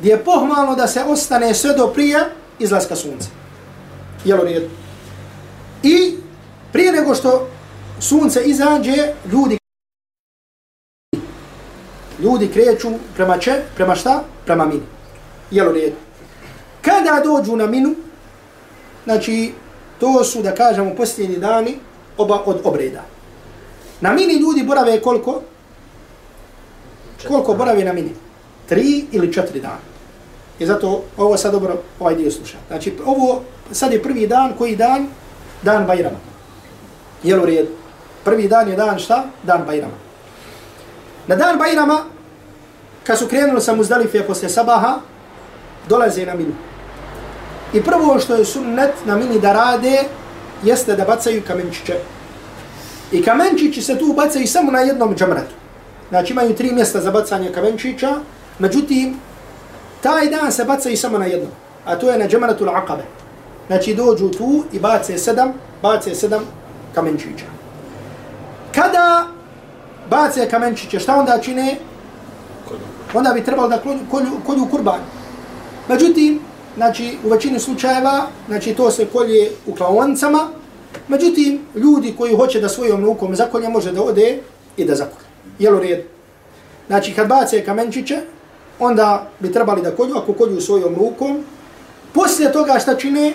Gdje je pohvalno da se ostane sve do prije izlaska sunca. Jel u redu? I prije nego što sunce izađe, ljudi ljudi kreću prema če? Prema šta? Prema minu. Jel u redu? Kada dođu na minu, znači, to su, da kažemo, posljednji dani oba od obreda. Na mini ljudi borave koliko? Koliko borave na mini? Tri ili četiri dana. I zato ovo sad dobro ovaj dio sluša. Znači, ovo sad je prvi dan, koji dan? Dan Bajrama. Jel u redu? Prvi dan je dan šta? Dan Bajrama. Na dan Bajrama, kad su krenuli sa Muzdalife posle sabaha, dolaze na minu. I prvo što je sunnet na mini da rade, jeste da bacaju kamenčiće. I kamenčići se tu bacaju samo na jednom džamratu. Znači imaju tri mjesta za bacanje kamenčića, međutim, taj dan se bacaju samo na jednom. A to je na džamratu l'aqabe. Znači dođu tu i bace sedam, bace sedam kamenčića. Kada bace kamenčiće, šta onda čine? Onda bi trebalo da kolju, kolju, kolju kurban. Međutim, znači u većini slučajeva, znači to se kolje u klaoncama, međutim ljudi koji hoće da svojom nukom zakolje može da ode i da zakolje. Jel u redu? Znači kad bace kamenčiće, onda bi trebali da kolju, ako kolju svojom rukom, poslije toga šta čine?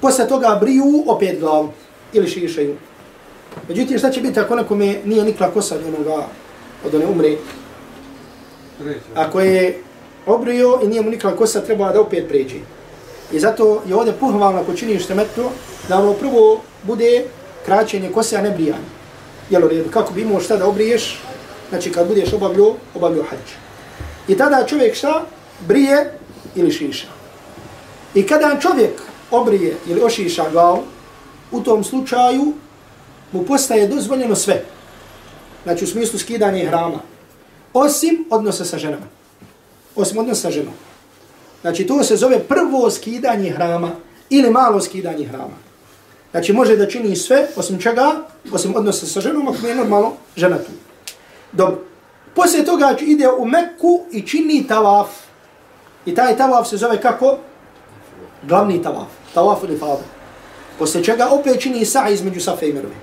Poslije toga briju opet glavu ili šišaju. Međutim, šta će biti ako nekome nije nikla kosa od onoga, od one umre? Ako je obrio i nije mu nikla kosa, treba da opet pređe. I zato je ovdje pohvalno ako činiš temetu, da ono prvo bude kraćenje kose, a ne brijanje. Jel u redu? Kako bi imao šta da obriješ, znači kad budeš obavljio, obavljio hađ. I tada čovjek šta? Brije ili šiša. I kada čovjek obrije ili ošiša glavu, u tom slučaju mu postaje dozvoljeno sve. Znači u smislu skidanja hrama. Osim odnosa sa ženama. Osim odnosa sa ženom. Znači to se zove prvo skidanje hrama ili malo skidanje hrama. Znači može da čini sve, osim čega, osim odnosa sa ženom, ako je normalno žena tu. Dobro. Poslije toga ide u Mekku i čini tavaf. I taj tavaf se zove kako? Glavni tavaf. Tavaf ili fada. Poslije čega opet čini sa'i između Safe i Merve.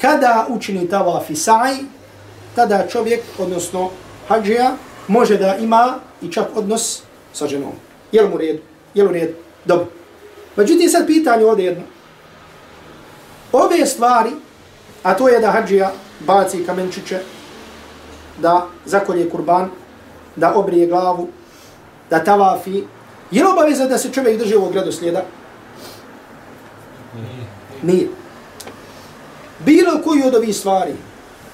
Kada učini tavaf i sa'i, tada čovjek, odnosno hađija, može da ima i čak odnos sa ženom. Jel mu red? Jel u red? Dobro. Međutim, sad pitanje ovdje jedno. Ove stvari, a to je da hađija baci kamenčiće, da zakolje kurban, da obrije glavu, da tavafi, je li obaveza da se čovjek drži ovog redoslijeda? Nije. Bilo koji od ovih stvari,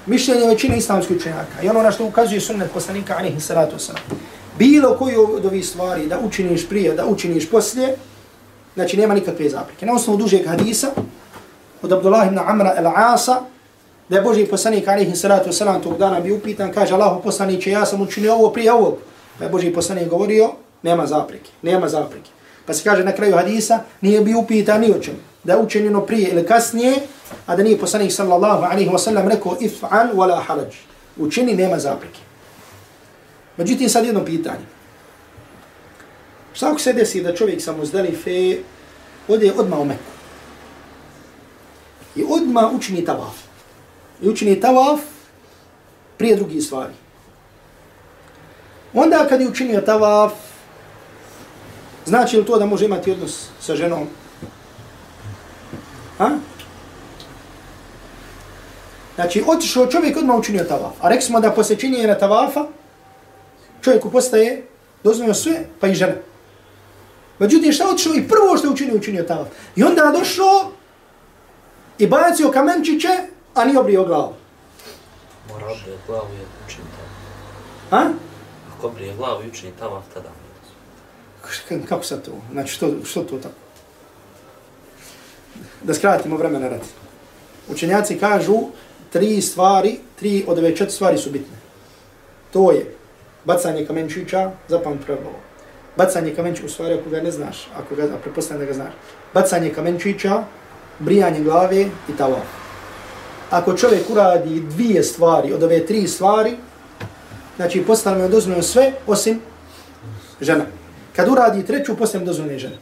mišljenje većine islamskih učenjaka, i ono na što ukazuje sunnet poslanika, alihi salatu wasalam, bilo koji od ovih stvari da učiniš prije, da učiniš poslije, znači nema nikakve zapreke. Na osnovu dužeg hadisa, od Abdullah ibn Amra el-Asa, da je Boži poslanik, alaihi salatu wasalam, tog dana bi upitan, kaže, Allahu poslaniće, ja sam učinio ovo prije ovog. Pa je Boži poslanik govorio, nema zapreke, nema zapreke. Pa se kaže na kraju hadisa, nije bi upitan ni o čemu da je učinjeno prije ili kasnije, a da nije poslanik sallallahu alaihi wasalam rekao if'an wala haraj. Učini nema zapreke. Međutim, sad jedno pitanje. Šta ako se desi da čovjek samo zdali fe, ode odmah u Meku. I odmah učini tavaf. I učini tavaf prije drugih stvari. Onda kad je učinio tavaf, znači li to da može imati odnos sa ženom Ha? Znači, otišao čovjek odmah učinio tavaf. A rekli smo da posle činjenja tavafa, čovjeku postaje dozvoljeno sve, pa i žena. Međutim, šta otišao i prvo što je učinio, učinio tavaf. I onda došao i bacio kamenčiće, a nije obrio glavu. Mora obrije glavu i učini tavaf. Ha? Ako obrije glavu i učini tavaf, tada. Kako sad to? Znači, što, što to tako? da skratimo vremena radi. Učenjaci kažu tri stvari, tri od ove četiri stvari su bitne. To je bacanje kamenčića, zapam prvo. Bacanje kamenčića, u stvari ako ga ne znaš, ako ga prepostavljam da ga znaš. Bacanje kamenčića, brijanje glave i tavaf. Ako čovjek uradi dvije stvari od ove tri stvari, znači postavljamo dozvoljeno sve osim žena. Kad uradi treću, postane dozvoljeno žena.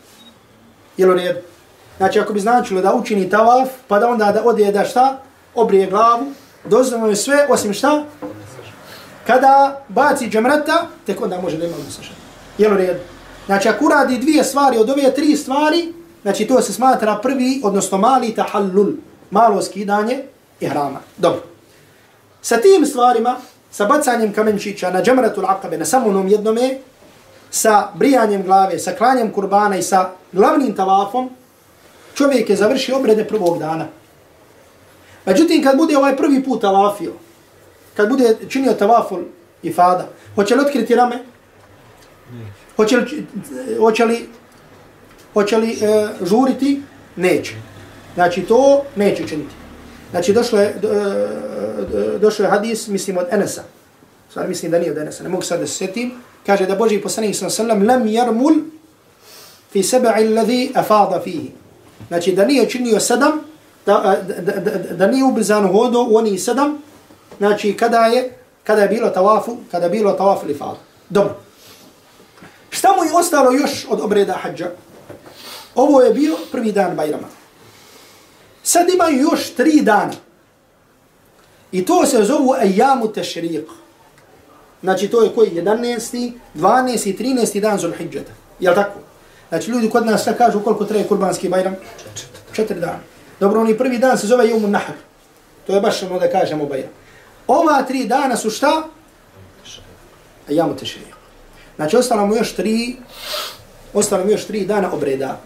Jel u redu? Znači, ako bi značilo da učini tavaf, pa da onda da ode da šta, obrije glavu, dozvoljeno je sve, osim šta, kada baci džemrata, tek onda može da ima odnosaša. Jel u redu? Znači, ako uradi dvije stvari od ove tri stvari, znači to se smatra prvi, odnosno mali tahallul, malo skidanje ihrama. Dobro. Sa tim stvarima, sa bacanjem kamenčića na džemratul akabe, na samom jednome, sa brijanjem glave, sa klanjem kurbana i sa glavnim tavafom, čovjek je završio obrede prvog dana. Međutim, kad bude ovaj prvi put tavafio, kad bude činio tavaful i fada, hoće li otkriti rame? Hoće li, hoće li, hoće li e, žuriti? Neće. Znači, to neće činiti. Znači, došlo je, do, e, e, do, došlo je hadis, mislim, od Enesa. Stvar mislim da nije od Enesa, ne mogu sad da se setim. Kaže da Boži poslanik sallam, lam jarmul fi seba'i ladhi afada fihi. Znači da nije činio sedam, da, da, da, da, nije ubrzano hodo u onih sedam, znači kada je, kada je bilo tawafu, kada je bilo tawafu ili fada. Dobro. Šta mu je ostalo još od obreda hađa? Ovo je bio prvi dan Bajrama. Sad imaju još tri dana. I to se zovu ajamu tešriq. Znači to je koji? 11. 12. i 13. dan Zulhidžeta. Jel tako? Znači ljudi kod nas sad kažu koliko traje kurbanski bajram? Četiri dana. Dobro, oni prvi dan se zove Jumun Nahr. To je baš ono da kažemo bajram. Ova tri dana su šta? Ajamu tešriq. Znači ostalo mu još tri, ostalo mu još tri dana obreda.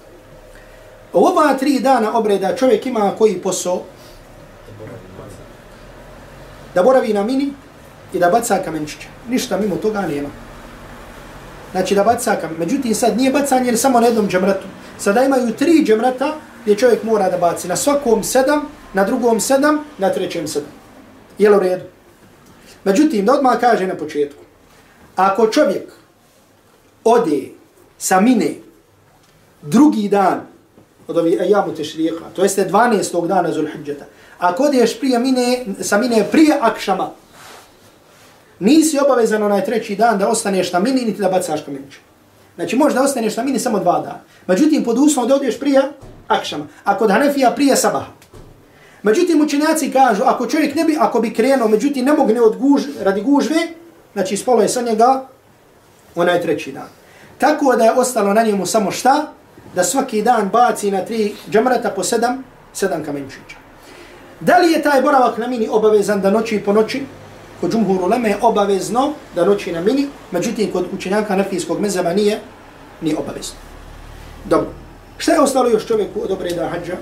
Ova tri dana obreda čovjek ima koji posao? Da boravi na mini i da baca kamenčića. Ništa mimo toga nema znači da baca kam. Međutim, sad nije bacanje jer samo na jednom džemratu. Sada imaju tri džemrata gdje čovjek mora da baci. Na svakom sedam, na drugom sedam, na trećem sedam. Jel u redu? Međutim, da odmah kaže na početku. Ako čovjek ode sa mine drugi dan od ovih ajamu tešrika, to jeste 12. dana Zulhidžeta, ako odeš prije mine, sa mine prije akšama, nisi obavezan onaj treći dan da ostaneš na mini, niti da bacaš kameniće. Znači, možda ostaneš na mini samo dva dana. Međutim, pod uslovom da odeš prije akšama. A kod Hanefija prije sabaha. Međutim, učenjaci kažu, ako čovjek ne bi, ako bi krenuo, međutim, ne mogne od guž, radi gužve, znači, spolo je sa njega onaj treći dan. Tako da je ostalo na njemu samo šta? Da svaki dan baci na tri džemrata po sedam, sedam kamenčića. Da li je taj boravak na mini obavezan da noći po noći? kod džumhur uleme je obavezno da noći na mini, međutim kod učenjaka nafijskog mezaba nije, nije obavezno. Dobro. Šta je ostalo još čovjeku od obreda hađa?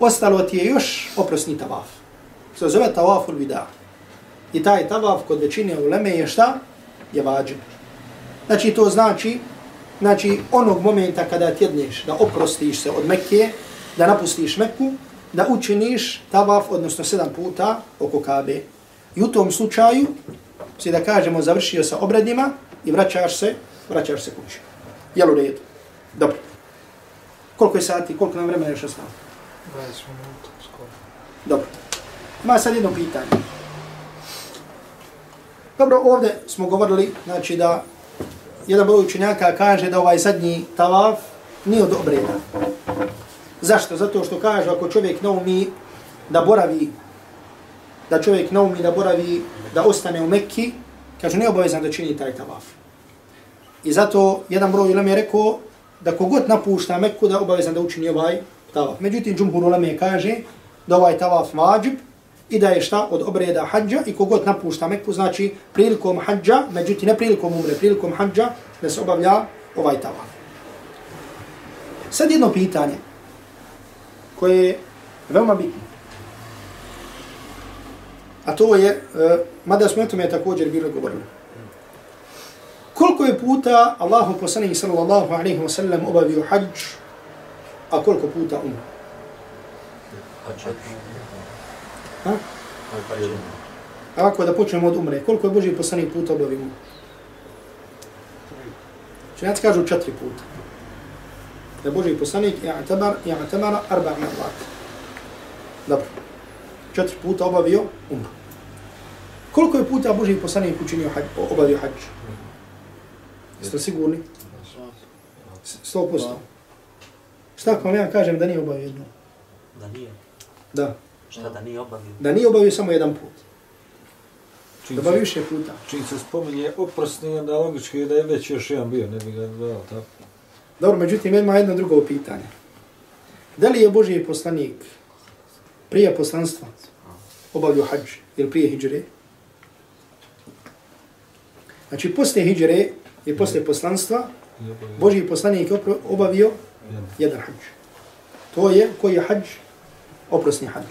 Ostalo ti je još oprosni tavaf. Što zove tavaful vida. I taj tavaf kod većine uleme je šta? Je vađen. Znači to znači, znači onog momenta kada tjedneš da oprostiš se od Mekke, da napustiš Mekku, da učiniš tavaf, odnosno sedam puta oko Kabe. I u tom slučaju si da kažemo završio sa obredima i vraćaš se, vraćaš se kući. Jel u redu? Dobro. Koliko je sati, koliko nam vremena još ostalo? 20 minuta, skoro. Dobro. Ima sad jedno pitanje. Dobro, ovdje smo govorili, znači da jedan broj učenjaka kaže da ovaj zadnji tavaf nije od obreda. Zašto? Zato što kaže ako čovjek naumi da boravi, da čovjek naumi da boravi, da ostane u Mekki, kaže nije obavezan da čini taj tavaf. I zato jedan broj ulema je rekao da kogod napušta Mekku da obavezan da učini ovaj tavaf. Međutim, džumhur ulema kaže da ovaj tavaf mađib i da je šta od obreda hađa i kogod napušta Mekku, znači prilikom hađa, međutim ne prilikom umre, prilikom hađa da se obavlja ovaj tavan. Sad jedno pitanje koje je veoma bitno. A to je, uh, mada smo o tome također bilo govorili. Koliko je puta Allahu poslanih sallallahu alaihi wa sallam obavio hađ, a koliko puta umre? Ha? Ovako da počnemo od umre. Koliko je Boži poslanik puta obavio umre? Činjaci kažu četiri puta. Da je Boži poslanik i'tabar, i'tabara arba marrat. Dobro. Četiri puta obavio umre. Koliko je puta Boži poslanik učinio hađ, obavio hađ? Jeste sigurni? Sto posto. Šta ako vam ja kažem da nije obavio jedno? Da nije. Da. Šta da nije obavio? Da nije obavio samo jedan put. Čim Da više puta. čim se spominje oprosni, onda logički je da je već još jedan bio, ne bi ga dao, tako. Dobro, međutim, ima jedno drugo pitanje. Da li je Božji poslanik prije poslanstva obavio hađ ili prije hijđre? Znači, poslije hijđre i poslije poslanstva, I obavio Božji poslanik je obavio jedan. jedan hađ. To je koji je hađ? Oprosni hađ.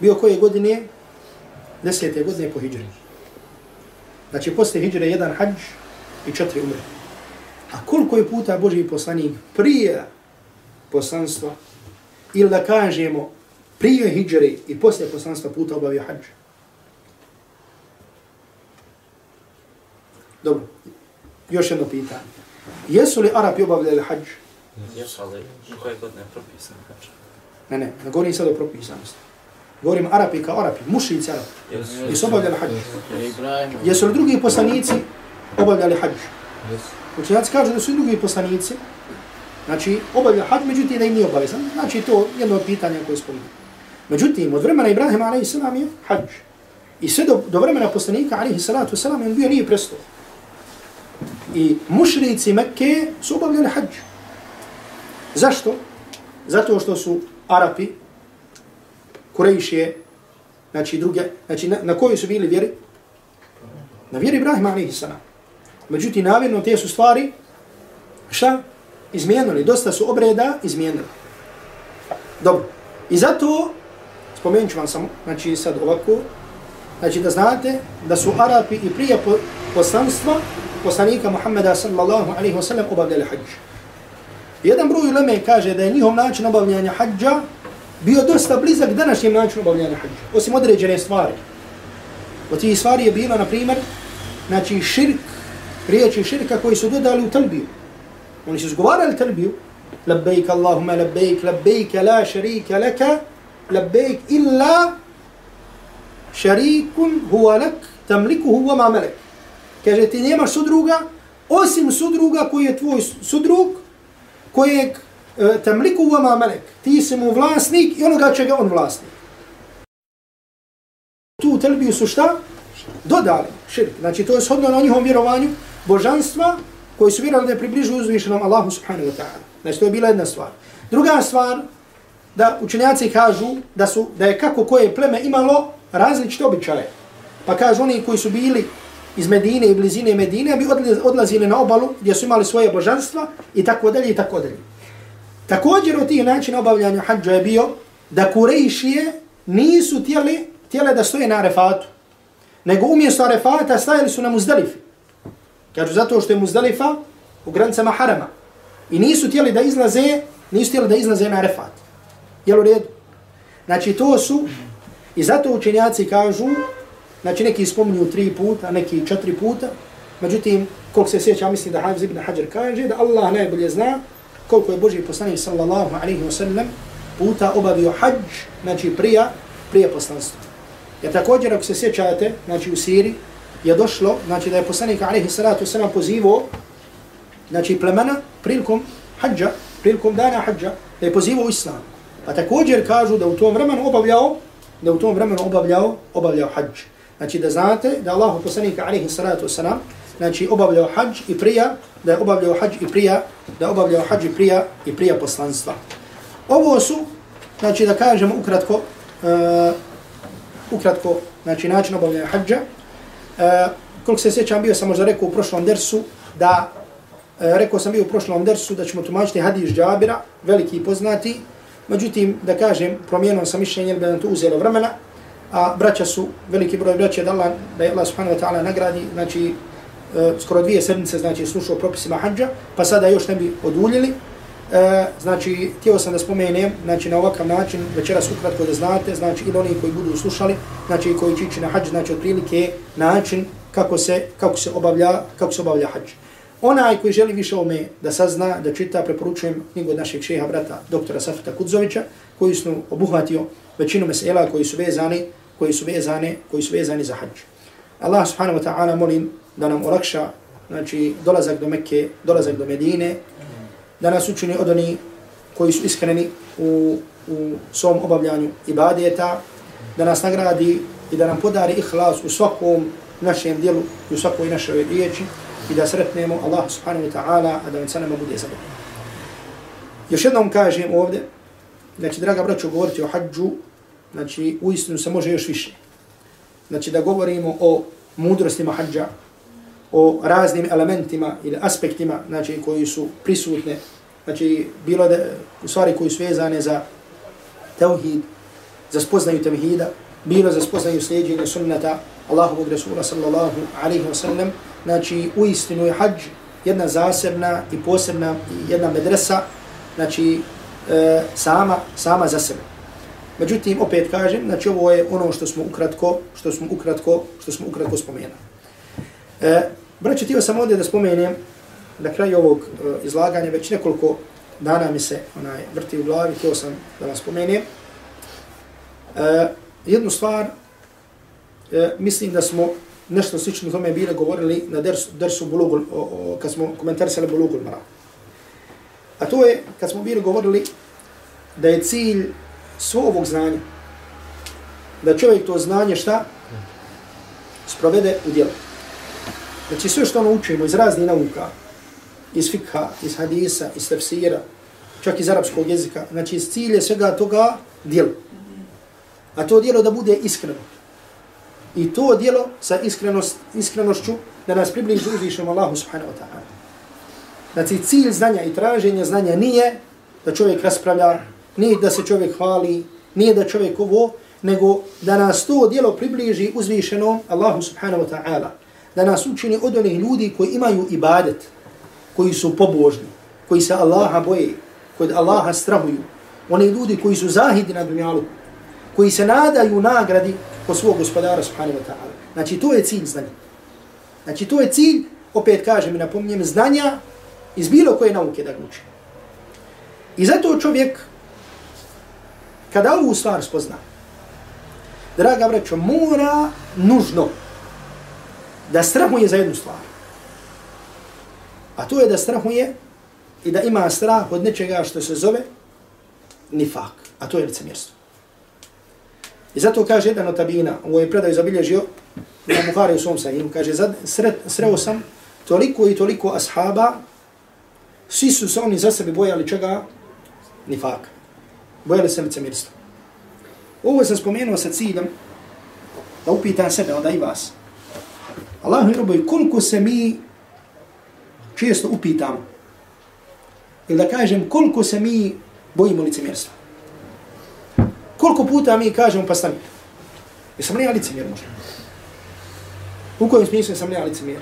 Bio koje godine? Desete godine po hijđri. Znači, poslije hijđre jedan hađ i četiri umre. A koliko je puta Božji poslanik prije poslanstva ili da kažemo prije hijđre i poslije poslanstva puta obavio hađ? Dobro. Još jedno pitanje. Jesu li Arapi obavljali hađ? Jesu, ali koje godine je propisan hač? Ne, ne, ne govorim sad o propisanosti. Govorim Arapi kao Arapi, mušnici Arapi. Jesu. Obavljali hađ? Jesu li drugi poslanici obavljali hađ? Učenjaci kažu da su i drugi poslanici, znači obavljali hađ, međutim da im nije obavezan. Znači to je jedno od pitanja koje spominje. Međutim, od vremena Ibrahima a.s. je hađ. I sve do, do vremena poslanika a.s. on bio nije prestao. I mušrici Mekke su obavljali hađ. Zašto? Zato što su Arapi, Kurejšije, znači druge, znači na, na kojoj su bili vjeri? Na vjeri Ibrahima a.s. Međutim, namjerno te su stvari, šta? Izmijenili. Dosta su obreda izmijenili. Dobro. I zato, spomenut ću vam samo, znači sad ovako, znači da znate da su Arapi i prije poslanstva poslanika Muhammeda sallallahu alaihi wa sallam obavljali hađ. Jedan broj uleme kaže da je njihov način obavljanja hađa bio dosta blizak današnjem načinu obavljanja hađa, osim određene stvari. Od tih stvari je bilo, na primjer, znači širk, riječi širka koji su dodali u talbiju. Oni su zgovarali talbiju. Labbaik Allahumma labejk, labbaik la šarika laka, labejk illa šarikun huwa lak, tamlikuhu huwa ma malak. Kaže, ti nemaš sudruga, osim sudruga koji je tvoj sudrug, kojeg e, vama melek, malak. Ti si mu vlasnik i onoga čega on vlasnik. Tu telbiju su šta? Dodali širk. Znači, to je shodno na njihovom vjerovanju božanstva koji su vjerovali da je približu uzvišenom Allahu subhanahu wa ta'ala. Znači, to je bila jedna stvar. Druga stvar, da učenjaci kažu da su da je kako koje pleme imalo različite običaje. Pa kažu oni koji su bili iz Medine i blizine Medine, bi odlazili na obalu gdje su imali svoje božanstva i tako dalje i tako dalje. Također od tih načina obavljanja hađa je bio da Kurejšije nisu tijeli, tijele da stoje na Arefatu, nego umjesto Arefata stajali su na Muzdalifi. Kažu zato što je Muzdalifa u granicama Harama. I nisu tijeli da izlaze, nisu tijeli da izlaze na Arefat. Jel u redu? Znači to su, i zato učenjaci kažu, znači neki spominju tri puta, neki četiri puta, međutim, koliko se sjeća, mislim da Hafiz ibn Hajar kaže, da Allah najbolje zna koliko je Boži poslanik sallallahu alaihi wa sallam puta obavio hađ, znači prija, prije poslanstva. Ja također, ako se sjećate, znači u Siri, je došlo, znači da je poslanik alaihi salatu sallam pozivo, znači plemena prilikom hađa, prilikom dana hađa, da je pozivo islam. Pa također kažu da u tom vremenu obavljao, da u tom vremenu obavljao, obavljao hađ. Znači da znate da Allahu poslanik alaihi salatu wasalam znači obavljao hađ i prija, da je obavljao hađ i prija, da je obavljao hađ i prija i prija poslanstva. Ovo su, znači da kažemo ukratko, uh, ukratko, znači način obavljanja hađa. Uh, koliko se sjećam, bio sam možda rekao u prošlom dersu, da, uh, rekao sam bio u prošlom dersu da ćemo tumačiti hadis džabira, veliki i poznati, međutim, da kažem, promijenom sam mišljenje, da nam to uzelo vremena, a braća su, veliki broj braća, da Allah, da je Allah subhanahu wa ta'ala nagradi, znači, uh, skoro dvije sedmice, znači, slušao propisima hađa, pa sada još ne bi oduljili, E, znači, htio sam da spomenem, znači, na ovakav način, večeras ukratko da znate, znači, ili oni koji budu slušali, znači, koji će ići na hađ, znači, otprilike način kako se, kako se obavlja, kako se obavlja hađ. Onaj koji želi više o me da sazna, da čita, preporučujem knjigu od našeg šeha brata, doktora Safita Kudzovića, koji su obuhvatio većinu mesela koji su vezani, koji su vezane, koji su vezani za hađ. Allah subhanahu wa ta'ala molim da nam olakša, znači, dolazak do Mekke, dolazak do Medine, da nas učini od oni koji su iskreni u, u svom obavljanju ibadeta, da nas nagradi i da nam podari ihlas u svakom našem dijelu i u svakoj našoj riječi i da sretnemo Allah subhanahu wa ta'ala, a da on sa nama bude zadovoljno. Još jednom kažem ovdje, znači, draga braću, govoriti o hađu, znači, u istinu se može još više. Znači, da govorimo o mudrostima hađa, o raznim elementima ili aspektima znači, koji su prisutne, znači bilo da, u stvari koji su vezane za tevhid, za spoznaju tevhida, bilo za spoznaju sljeđenja sunnata Allahovog Resula sallallahu alaihi wa sallam, znači u istinu je hađ jedna zasebna i posebna jedna medresa, znači e, sama, sama za sebe. Međutim, opet kažem, znači ovo je ono što smo ukratko, što smo ukratko, što smo ukratko spomenuli. E, braće, tio sam ovdje da spomenem na kraju ovog e, izlaganja, već nekoliko dana mi se onaj vrti u glavi, tio sam da vam spomenem. E, jednu stvar, e, mislim da smo nešto slično tome bile govorili na dersu, dersu Bulugul, o, o, kad smo komentarisali Bulugul Mara. A to je, kad smo bili govorili da je cilj svo ovog znanja, da čovjek to znanje šta? Sprovede u djelo. Znači sve što ono učimo iz raznih nauka, iz fikha, iz hadisa, iz tefsira, čak iz arapskog jezika, znači iz cilje svega toga djelo. A to djelo da bude iskreno. I to djelo sa iskrenost, iskrenošću da nas približi uzvišnom Allahu subhanahu wa ta'ala. Znači cilj znanja i traženja znanja nije da čovjek raspravlja, nije da se čovjek hvali, nije da čovjek ovo, nego da nas to djelo približi uzvišenom Allahu subhanahu wa ta'ala da nas učini od onih ljudi koji imaju ibadet, koji su pobožni, koji se Allaha boje, koji Allaha strahuju, oni ljudi koji su zahidi na dunjalu, koji se nadaju nagradi po svog gospodara subhanahu wa ta'ala. Znači to je cilj znanja. Znači to je cilj, opet kažem i napominjem, znanja iz bilo koje nauke da uči. I zato čovjek, kada ovu stvar spozna, draga braćo, mora nužno da strahuje za jednu stvar. A to je da strahuje i da ima strah od nečega što se zove nifak, a to je licemjerstvo. I zato kaže jedan od tabina, ovo je predaj zabilježio, na Buhari u svom sahimu, kaže, sred, sreo sam toliko i toliko ashaba, svi su se oni za sebe bojali čega? Nifak. Bojali se licemirstva. Ovo sam spomenuo sa ciljem da upitam sebe, onda i vas. Allah mi robovi, koliko se mi često upitamo, ili da kažem, koliko se mi bojimo licemjerstva. Koliko puta mi kažemo, pa stani, jesam li ja licemjer možda? U kojem smislu sam li ja licemjer?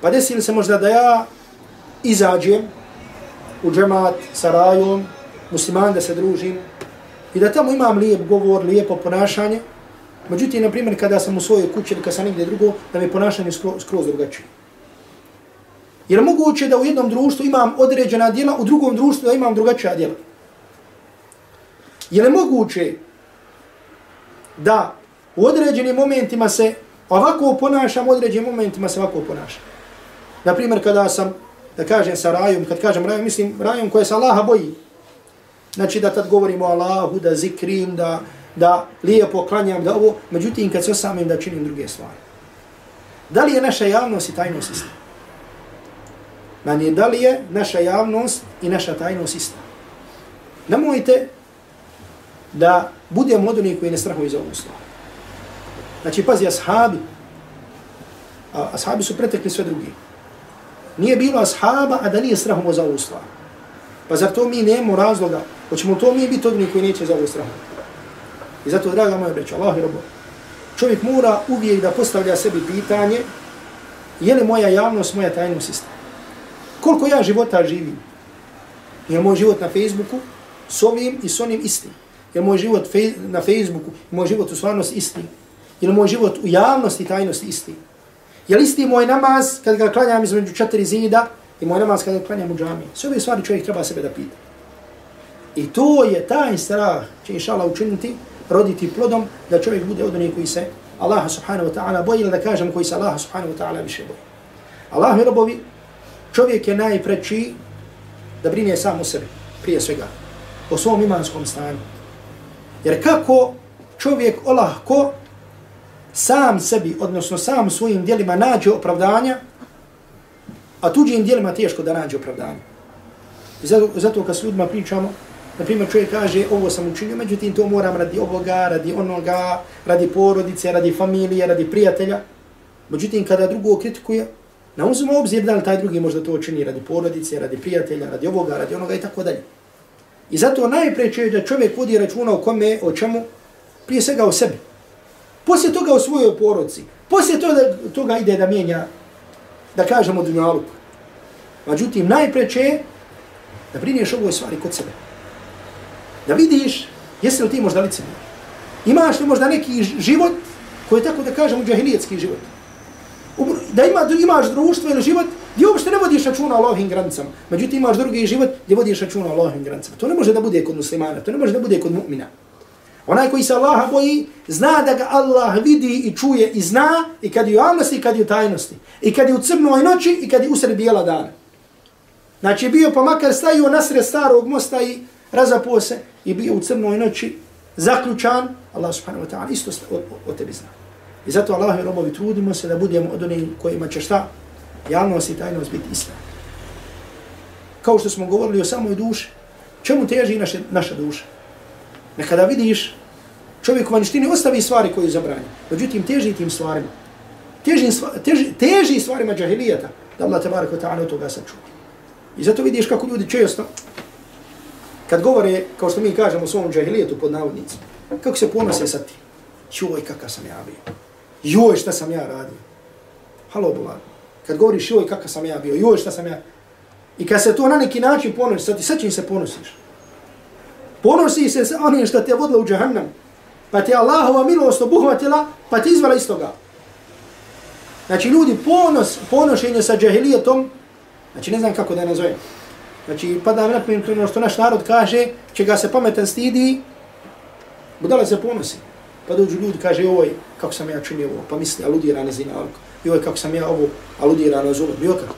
Pa desi li se možda da ja izađem u džemat sa rajom, musliman da se družim, i da tamo imam lijep govor, lijepo ponašanje, međutim, na primjer, kada sam u svojoj kući ili kada sam negdje drugo, da mi ponašanje skroz, skroz drugačije. Jer moguće da u jednom društvu imam određena djela, u drugom društvu da imam drugačija djela. Je li moguće da u određenim momentima se ovako ponašam, u određenim momentima se ovako ponašam. Naprimjer, kada sam, da kažem sa rajom, kad kažem rajom, mislim rajom koje se Allaha boji. Znači da tad govorimo o Allahu, da zikrim, da, da lijepo klanjam, da ovo, međutim kad se osamim da činim druge stvari. Da li je naša javnost i tajnost ista? Manje, da li je naša javnost i naša tajnost ista? Nemojte da budemo od onih koji ne strahuju za ovu stvar. Znači, pazi, ashabi, ashabi su pretekli sve drugi. Nije bilo ashaba, a da nije strahom za ovu stvar. Pa zar to mi nemamo razloga? Hoćemo to mi biti od onih koji neće za ovu stranu? I zato, draga moja breća, Allah i robo, čovjek mora uvijek da postavlja sebi pitanje je li moja javnost, moja tajnost ista? Koliko ja života živim? Je moj život na Facebooku s ovim i s onim istim? Je moj život na Facebooku i moj život u stvarnosti isti? Je moj život u javnosti i tajnosti isti? Je li isti moj namaz kad ga klanjam između četiri zida i moj namaz kada klanjam u džami? Sve ove stvari čovjek treba sebe da pita. I to je taj strah će inšala učiniti, roditi plodom da čovjek bude od onih koji se Allah subhanahu wa ta'ala boji ili da kažem koji se Allah subhanahu wa ta'ala više boji. Allah robovi, čovjek je najpreći da brine sam o sebi, prije svega, o svom imanskom stanju. Jer kako čovjek olahko sam sebi, odnosno sam svojim dijelima nađe opravdanja, a tuđim dijelima teško da nađe opravdanje. I zato, zato kad s ljudima pričamo, na primjer čovjek kaže ovo sam učinio, međutim to moram radi ovoga, radi onoga, radi porodice, radi familije, radi prijatelja. Međutim kada drugo kritikuje, na uzimo obzir da li taj drugi možda to učini radi porodice, radi prijatelja, radi ovoga, radi onoga i tako dalje. I zato najpreće je da čovjek vodi računa o kome, o čemu, prije svega o sebi. Poslije toga o svojoj porodici. Poslije toga, toga ide da mijenja, da kažemo dunjaluk. Međutim, najpreće je da brineš ovoj stvari kod sebe. Da vidiš, jesi li ti možda licemir? Imaš li možda neki život koji je tako da kažemo džahilijetski život? Da ima, imaš društvo ili život gdje uopšte ne vodiš računa o Allahovim granicama. Međutim, imaš drugi život gdje vodiš računa o Allahovim granicama. To ne može da bude kod muslimana, to ne može da bude kod mu'mina. Onaj koji se Allaha boji, zna da ga Allah vidi i čuje i zna i kad je u javnosti i kad je u tajnosti. I kad je u crnoj noći i kad je usred bijela dana. Znači bio pa makar stajio nasred starog mosta i razapuo se i bio u crnoj noći zaključan, Allah subhanahu wa ta'ala isto o, o, o tebi zna. I zato Allah i robovi trudimo se da budemo od onih kojima će šta? Javnost i tajnost biti ista. Kao što smo govorili o samoj duši, čemu teži naše, naša duša? Nekada vidiš čovjek u vanštini ostavi stvari koje je zabranio. Međutim, teži tim stvarima. Teži, teži, teži stvarima džahilijata da Allah tabarak wa ta'ala od toga sačuva. I zato vidiš kako ljudi često, kad govore, kao što mi kažemo u svom džahilijetu pod navodnicom, kako se ponose sa ti. Joj, kakav sam ja bio. Joj, šta sam ja radio. Halo, bulan. Kad govoriš joj, kakav sam ja bio. Joj, šta sam ja. I kad se to na neki način ponosiš, sad, sad čim se ponosiš. Ponosi se sa onim što te vodilo u džahannam. Pa ti Allahova milost obuhvatila, pa te izvala iz toga. Znači, ljudi, ponos, ponošenje sa džahilijetom, znači, ne znam kako da je nazovem. Znači, pa da mi napijem ono što naš narod kaže, će ga se pametan stidi, budala se ponosi. Pa dođu ljudi, kaže, oj, kako sam ja činio ovo, pa misli, aludira na zinalku. I oj, kako sam ja ovo, aludira na zulom. I okak,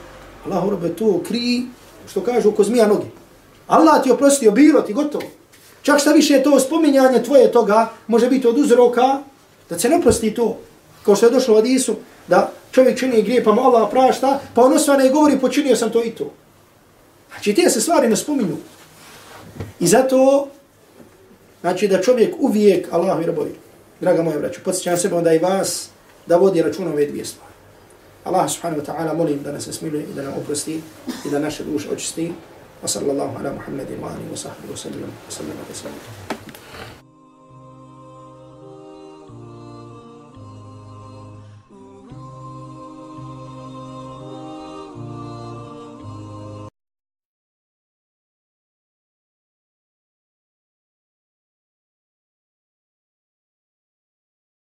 Allah urobe to kri, što kažu, ko zmija noge. Allah ti oprostio, bilo ti, gotovo. Čak šta više to spominjanje tvoje toga, može biti od uzroka, da se ne prosti to. Kao što je došlo od Isu, da čovjek čini grije, pa mu Allah prašta, pa on osvane ne govori, počinio sam to i to. Znači, te se stvari ne spominju. I zato, znači, da čovjek uvijek, Allah i robovi, draga moja braću, podsjećam sebe onda i vas da vodi računa ove dvije stvari. Allah subhanahu wa ta'ala molim da nas smiluje i da nam oprosti i da naše duše očisti. Wa sallallahu ala Muhammedin wa alihi wa sahbihi wa